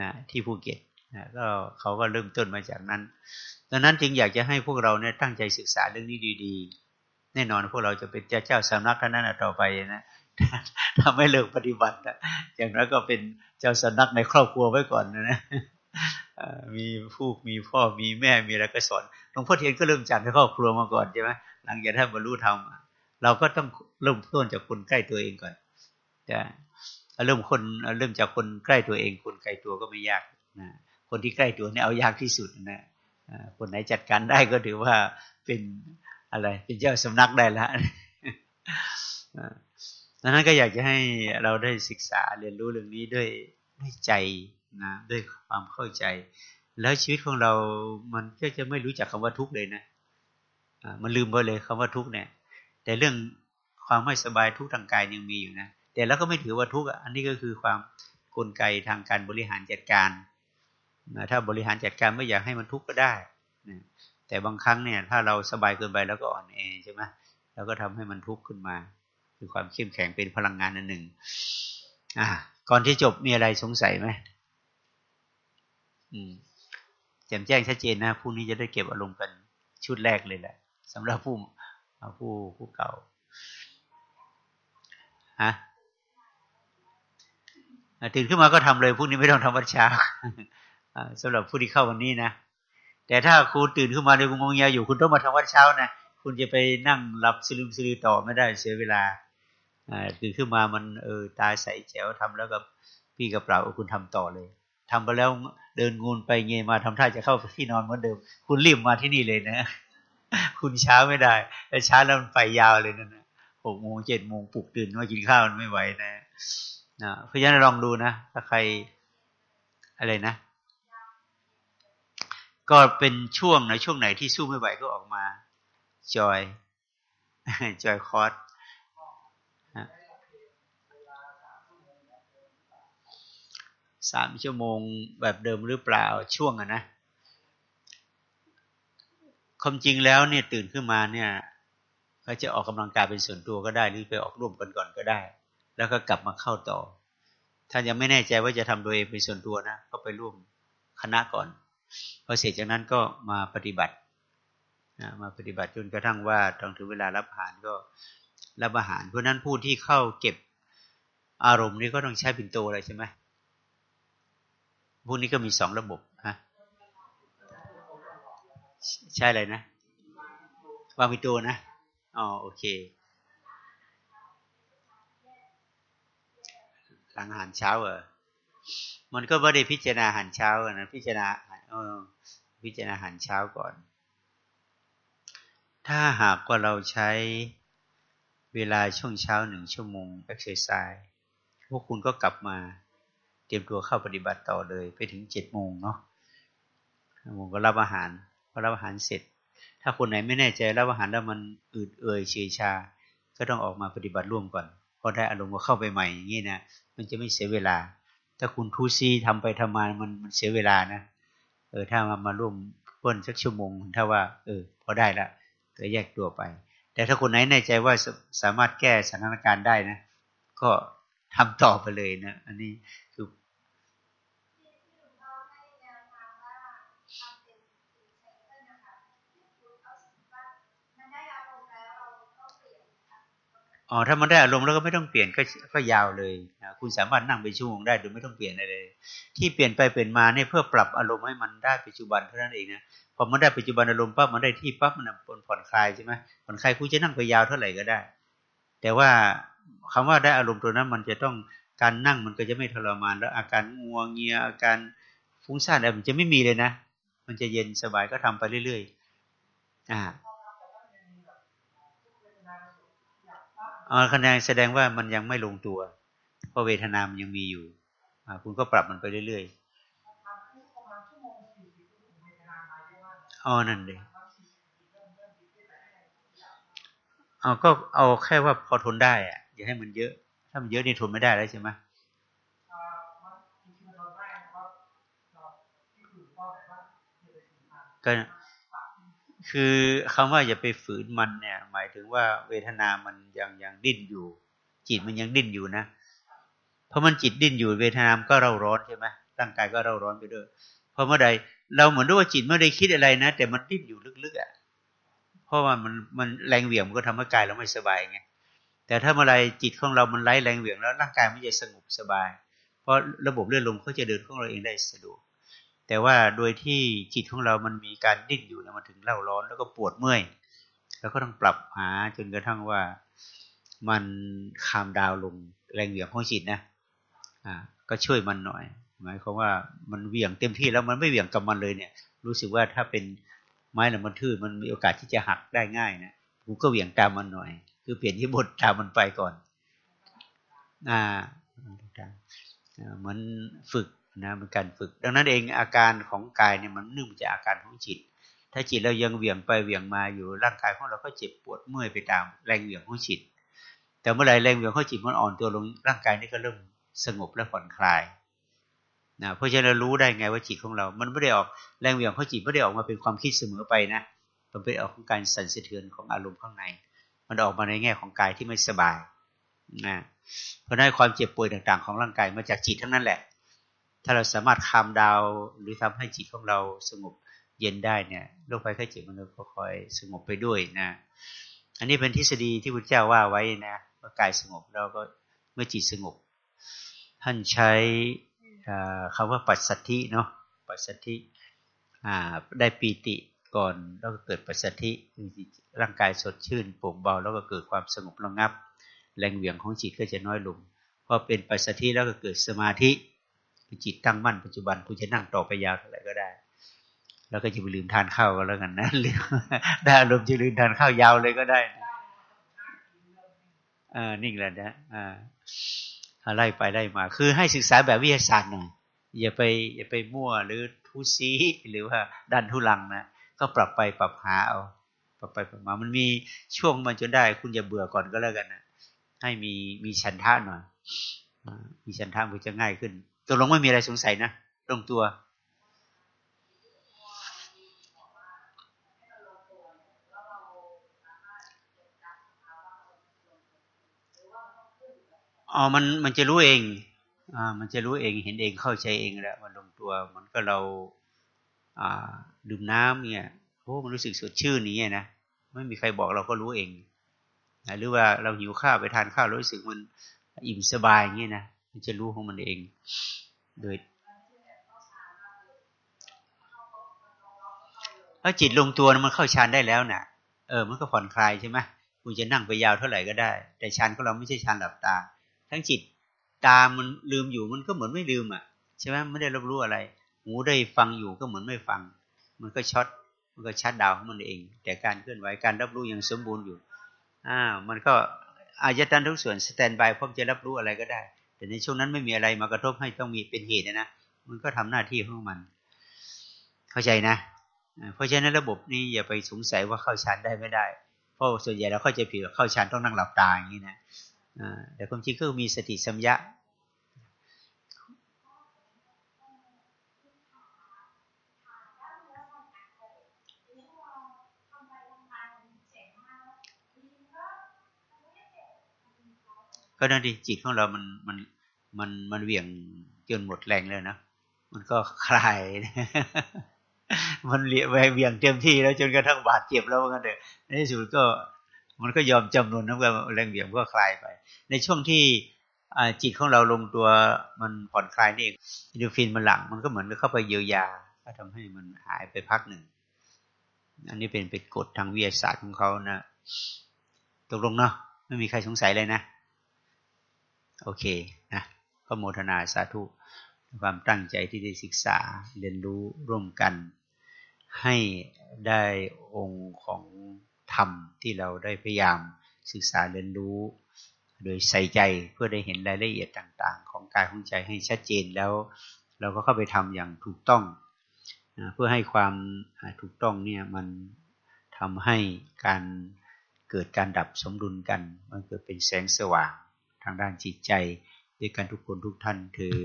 นะที่ภูเก็ต นะก็เขาก็เริ่มต้นมาจากนั้น ดังนั้นจึงอยากจะให้พวกเราเนี่ยตั้งใจศึกษาเรื่องนี้ดี ๆ แน่นอนพวกเราจะเป็นเจ้าเจ้าสำนักท่านนั้นต่อไปนะถ้าไม่เลิกปฏิบัติอย่างนั้นก็เป็นเจ้าสำนักในครอบครัวไว้ก่อนนะมีผู้มีพ่อมีแม่มีอะไรก็สอนหลวงพ่อเทียนก็เริ่มจากในครอบครัวมาก่อนใช่ไหมหลังจากท่านบรรลุธรรมเราก็ต้องเริ่มต้นจากคนใกล้ตัวเองก่อนจะเริ่มคนเริ่มจากคนใกล้ตัวเองคนไกลตัวก็ไม่ยากนะ คนที่ใกล้ตัวนี่เอายากที่สุดนะคนไหนจัดการได้ก็ถือว่าเป็นอะไรเป็นเจ้าสำนักได้แล้วดังนั้นก็อยากจะให้เราได้ศึกษาเรียนรู้เรื่องนี้ด้วยด้วยใจนะด้วยความเข้าใจ แล้วชีวิตของเรามันก็จะไม่รู้จักคำว่าทุกข์เลยนะมันลืมไปเลยคำว่าทุกข์เนี่ย แต่เรื่องความไม่สบายทุกข์ทางกายยังมีอยู่นะแต่แล้วก็ไม่ถือว่าทุกข์อันนี้ก็คือความกลไกทางการบริหารจัดการ ถ้าบริหารจัดการไม่อยากให้มันทุกข์ก็ได้นะแต่บางครั้งเนี่ย ถ้าเราสบายเกินไปแล้วก็อ่อนแอใช่ไหมแล้วก็ทำให้มันทุกข์ขึ้นมา คือความเข้มแข็งเป็นพลังงานอันหนึ่ง อ่า ก่อนที่จบมีอะไรสงสัยไหมอืมแจ่มแจ้งชัดเจนนะผู้นี้จะได้เก็บอารมณ์กันชุดแรกเลยแหละสำหรับผู้ผู้ผู้เก่าฮะตื่นขึ้นมาก็ทำเลยพรุ่งนี้ไม่ต้องทำวัดเช้า สำหรับผู้ที่เข้าวันนี้นะแต่ถ้าคุณตื่นขึ้นมาในกุมงยาอยู่คุณต้องมาทำวัดเช้านะคุณจะไปนั่งหลับสลืมสลือต่อไม่ได้เสียเวลาตื่นขึ้นมามันเออตาใสแจ๋วทำแล้วกับพี่กับเปล่าคุณทำต่อเลยทำไปแล้วเดินงูนไปเงยมาทำท่าจะเข้าที่นอนเหมือนเดิม คุณรีบมาที่นี่เลยนะ คุณช้าไม่ได้แต่ช้าแล้วมันไปยาวเลยนะหกโมงเจ็ดโมงปลุกตื่นมากินข้าวมันไม่ไหวนะนะเพราะฉะนั้นลองดูนะถ้าใครอะไรนะ ก็เป็นช่วงในช่วงไหนที่สู้ไม่ไหวก็ออกมา จอย จอยคอร์สสามชั่วโมงแบบเดิมหรือเปล่าช่วงอะนะความจริงแล้วเนี่ยตื่นขึ้นมาเนี่ยก็จะออกกำลังกายเป็นส่วนตัวก็ได้หรือไปออกร่วมกันก่อนก็ได้ แล้วก็กลับมาเข้าต่อ ถ้ายังไม่แน่ใจว่าจะทำโดยเองเป็นส่วนตัวนะก็ไปร่วมคณะก่อน พอเสร็จจากนั้นก็มาปฏิบัตินะมาปฏิบัติจนกระทั่งว่าตอนถึงเวลารับอาหารก็รับอาหาร เพราะนั้นผู้ที่เข้าเก็บอารมณ์นี้ก็ต้องใช้ปินโตอะไรใช่ไหมพวกนี้ก็มีสองระบบฮะใช่เลยนะวางมีตัวนะอ๋อโอเค หลังอาหารเช้าเออมันก็ไม่ได้พิจารณาอาหารเช้านะพิจารณา พิจารณาอาหารเช้าก่อน ถ้าหากว่าเราใช้เวลาช่วงเช้าหนึ่งชั่วโมงเอ็กซ์ไซส์พวกคุณก็กลับมาเตรียมตัวเข้าปฏิบัติต่อเลยไปถึงเจ็ดโมงเนาะโมงก็รับอาหารพอรับอาหารเสร็จ ถ้าคนไหนไม่แน่ใจรับอาหารแล้วมันอืดเอื่อยเฉยชา ก็ต้องออกมาปฏิบัติร่วมก่อนพอได้อารมณ์ก็เข้าไปใหม่อย่างนี้นะมันจะไม่เสียเวลา ถ้าคุณทูซีทำไปทำมามันมันเสียเวลานะ เออถ้ามามาร่วมเพิ่นสักชั่วโมง ถ้าว่า เออ พอได้ละก็แยกตัวไป แต่ถ้าคนไหนในใจว่าสามารถแก้สถานการณ์ได้นะ ก็ทำต่อไปเลยนะ อันนี้คือ อ๋อถ้ามันได้อารมณ์แล้วก็ไม่ต้องเปลี่ยนก็ก็ยาวเลยนะคุณสามารถนั่งไปชั่วโมงได้โดยไม่ต้องเปลี่ยนอะไรเลย ที่เปลี่ยนไปเปลี่ยนมาเนี่ยเพื่อปรับอารมณ์ให้มันได้ปัจจุบันเท่านั้นเองนะพอมันได้ปัจจุบันอารมณ์ปั๊บมันได้ที่ปั๊บมันผ่อนคลายใช่ไหมผ่อนคลายคุณจะนั่งไปยาวเท่าไหร่ก็ได้ แต่ว่าคำว่าได้อารมณ์ตัวนั้นมันจะต้องการนั่งมันก็จะไม่ทรมานแล้ว อาการงัวเงียอาการฟุ้งซ่านอะไรมันจะไม่มีเลยนะ มันจะเย็นสบายก็ทำไปเรื่อยๆ อ่า เอ๋อคะแนนแสดงว่ามันยังไม่ลงตัว เพราะเวทนามันยังมีอยู่คุณก็ปรับมันไปเรื่อยๆอ๋อนั่นเลยเอาก็เอาแค่ว่าพอทนได้อะอย่าให้มันเยอะ ถ้ามันเยอะนี่ทนไม่ได้แล้วใช่ไหมก็ คือคำว่าอย่าไปฝืนมันเนี่ย หมายถึงว่าเวทนามันยังยังดิ้นอยู่ จิตมันยังดิ้นอยู่นะ เพราะมันจิตดิ้นอยู่เวทนามก็เร่าร้อนใช่ไหมร่างกายก็เร่าร้อนไปด้วย เพราะเมื่อใดเราเหมือนรู้ว่าจิตไม่ได้คิดอะไรนะ แต่มันดิ้นอยู่ลึกๆอะเพราะว่ามันมันแรงเหวี่ยงมันก็ทำให้กายเราไม่สบายไงแต่ถ้าเมื่อไรจิตของเรามันไร้แรงเหวี่ยงแล้วร่างกายมันจะสงบสบาย เพราะระบบเลือดลมเขาจะเดินของเราเองได้สะดวก แต่ว่าโดยที่จิตของเรามันมีการดิ้นอยู่นะมันถึงเล่าร้อนแล้วก็ปวดเมื่อย แล้วก็ต้องปรับหาจนกระทั่งว่ามันคามดาวลงแรงเหวี่ยงของจิตนะอ่าก็ช่วยมันหน่อย หมายความว่ามันเหวี่ยงเต็มที่แล้วมันไม่เหวี่ยงกับมันเลยเนี่ย รู้สึกว่าถ้าเป็นไม้หรือมันทื่อมันมีโอกาสที่จะหักได้ง่ายนะกูก็เหวี่ยงตามมันหน่อย คือเปลี่ยนที่บทตามมันไปก่อนอ่าเหมือนฝึก นะเป็นการฝึก ดังนั้นเองอาการของกายเนี่ยมันนึ่งจากอาการของจิต ถ้าจิตเรายังเหวี่ยงไปเหวี่ยงมาอยู่ร่างกายของเราก็เจ็บปวดเมื่อยไปตามแรงเหวี่ยงของจิต แต่เมื่อไรแรงเหวี่ยงของจิตมันอ่อนตัวลงร่างกายนี่ก็เริ่มสงบและผ่อนคลายนะเพราะฉะนั้นเรารู้ได้ไงว่าจิตของเรา มันไม่ได้ออกแรงเหวี่ยงของจิตไม่ได้ออกมาเป็นความคิดเสมอไปนะ มันเป็นออกของการสั่นสะเทือนของอารมณ์ข้างใน มันออกมาในแง่ของกายที่ไม่สบายนะเพราะนั้นความเจ็บป่วยต่างๆ ของร่างกายมาจากจิตทั้งนั้นแหละ ถ้าเราสามารถคามดาวหรือทำให้จิตของเราสงบเย็นได้เนี่ยโรคภัยไข้เจ็บมันก็ค่อยสงบไปด้วยนะอันนี้เป็นทฤษฎีที่พระเจ้าว่าไว้นะว่ากายสงบเราก็เมื่อจิตสงบ ท่านใช้คำว่าปัสสัทธิเนาะปัสสัทธิได้ปีติก่อนแล้วก็เกิดปัสสัทธิร่างกายสดชื่นโปร่งเบา แล้วก็เกิดความสงบระงับ แรงเหวี่ยงของจิตก็จะน้อยลงพอเป็นปัสสัทธิแล้วก็เกิดสมาธิ จิตตั้งมั่นปัจจุบันคุณจะนั่งต่อไปยาวเท่าไหร่ก็ได้ แล้วก็จะไปลืมทานข้าวก็แล้วกันนะหรือได้อารมณ์จะลืมทานข้าวยาวเลยก็ได้อ่านิ่งแล้วนะอ่าไล่ไปไล่มา คือให้ศึกษาแบบวิทยาศาสตร์หน่อยอย่าไปอย่าไปมั่วหรือทุซีหรือว่าดันทุลังนะก็ปรับไปปรับหาเอาปรับไปปรับมา มันมีช่วงมันจนได้ คุณอย่าเบื่อก่อนก็แล้วกันนะให้มีมีชันท่าหน่อยมีชันท่ามันจะง่ายขึ้น ตกลงไม่มีอะไรสงสัยนะตรงตัว อ๋อ มันมันจะรู้เอง อ่า มันจะรู้เอง เห็นเอง เข้าใจเองแล้วมันลงตัว มันก็เรา อ่า ดื่มน้ำเนี่ยโอ้มันรู้สึกสดชื่นนี้นะ ไม่มีใครบอกเราก็รู้เองหรือว่าเราหิวข้าวไปทานข้าวรู้สึกมันอิ่มสบายอย่างนี้นะ มันจะรู้ของมันเอง โดยถ้าจิตลงตัวมันเข้าฌานได้แล้วนะ่ะ เออ มันก็ผ่อนคลายใช่ไหมคุณจะนั่งไปยาวเท่าไหร่ก็ได้ แต่ฌานของเราไม่ใช่ฌานหลับตา ทั้งจิตตามันลืมอยู่มันก็เหมือนไม่ลืมอะใช่ไหมไม่ได้รับรู้อะไร หูได้ฟังอยู่ก็เหมือนไม่ฟัง มันก็ช็อตมันก็ชัดดาวของมันเอง แต่การเคลื่อนไหวการรับรู้ยังสมบูรณ์อยู่อ่ามันก็อาจจะตันทุกส่วนสแตนบายพร้อมจะรับรู้อะไรก็ได้ แต่ในช่วงนั้นไม่มีอะไรมากระทบให้ต้องมีเป็นเหตุนะ มันก็ทำหน้าที่ของมัน เข้าใจนะ เพราะฉะนั้นระบบนี้อย่าไปสงสัยว่าเข้าฌานได้ไม่ได้ เพราะส่วนใหญ่เราเข้าใจผิดว่าเข้าฌานต้องนั่งหลับตาอย่างนี้นะแต่ความจริงก็มีสติสัมยะ ก็นั่นดิจิตของเรามันมันมันมันเหวี่ยงจนหมดแรงแล้วนะมันก็คลาย มันเลี้ยเวี่ยงเต็มที่แล้วจนกระทั่งบาดเจ็บแล้วกันเถอะในที่สุดก็มันก็ยอมจำนวนนะว่าแรงเบี่ยงก็คลายไป ในช่วงที่จิตของเราลงตัวมันผ่อนคลายนี่อินดูฟินมันหลังมันก็เหมือนกับเข้าไปเยียวยา ก็ทำให้มันหายไปพักหนึ่ง อันนี้เป็นเป็นกฎทางวิทยาศาสตร์ของเขานะตกลงเนาะไม่มีใครสงสัยเลยนะ โอเคนะก็โมทนาสาธุความตั้งใจที่ได้ศึกษาเรียนรู้ร่วมกัน ให้ได้องค์ของธรรมที่เราได้พยายามศึกษาเรียนรู้ โดยใส่ใจเพื่อได้เห็นรายละเอียดต่างๆ ของกายของใจให้ชัดเจนแล้ว เราก็เข้าไปทำอย่างถูกต้องเพื่อให้ความถูกต้องเนี่ยมันทำให้การเกิดการดับสมดุลกัน มันเกิดเป็นแสงสว่าง ทางด้านจิตใจ ด้วยกันทุกคนทุกท่านคือ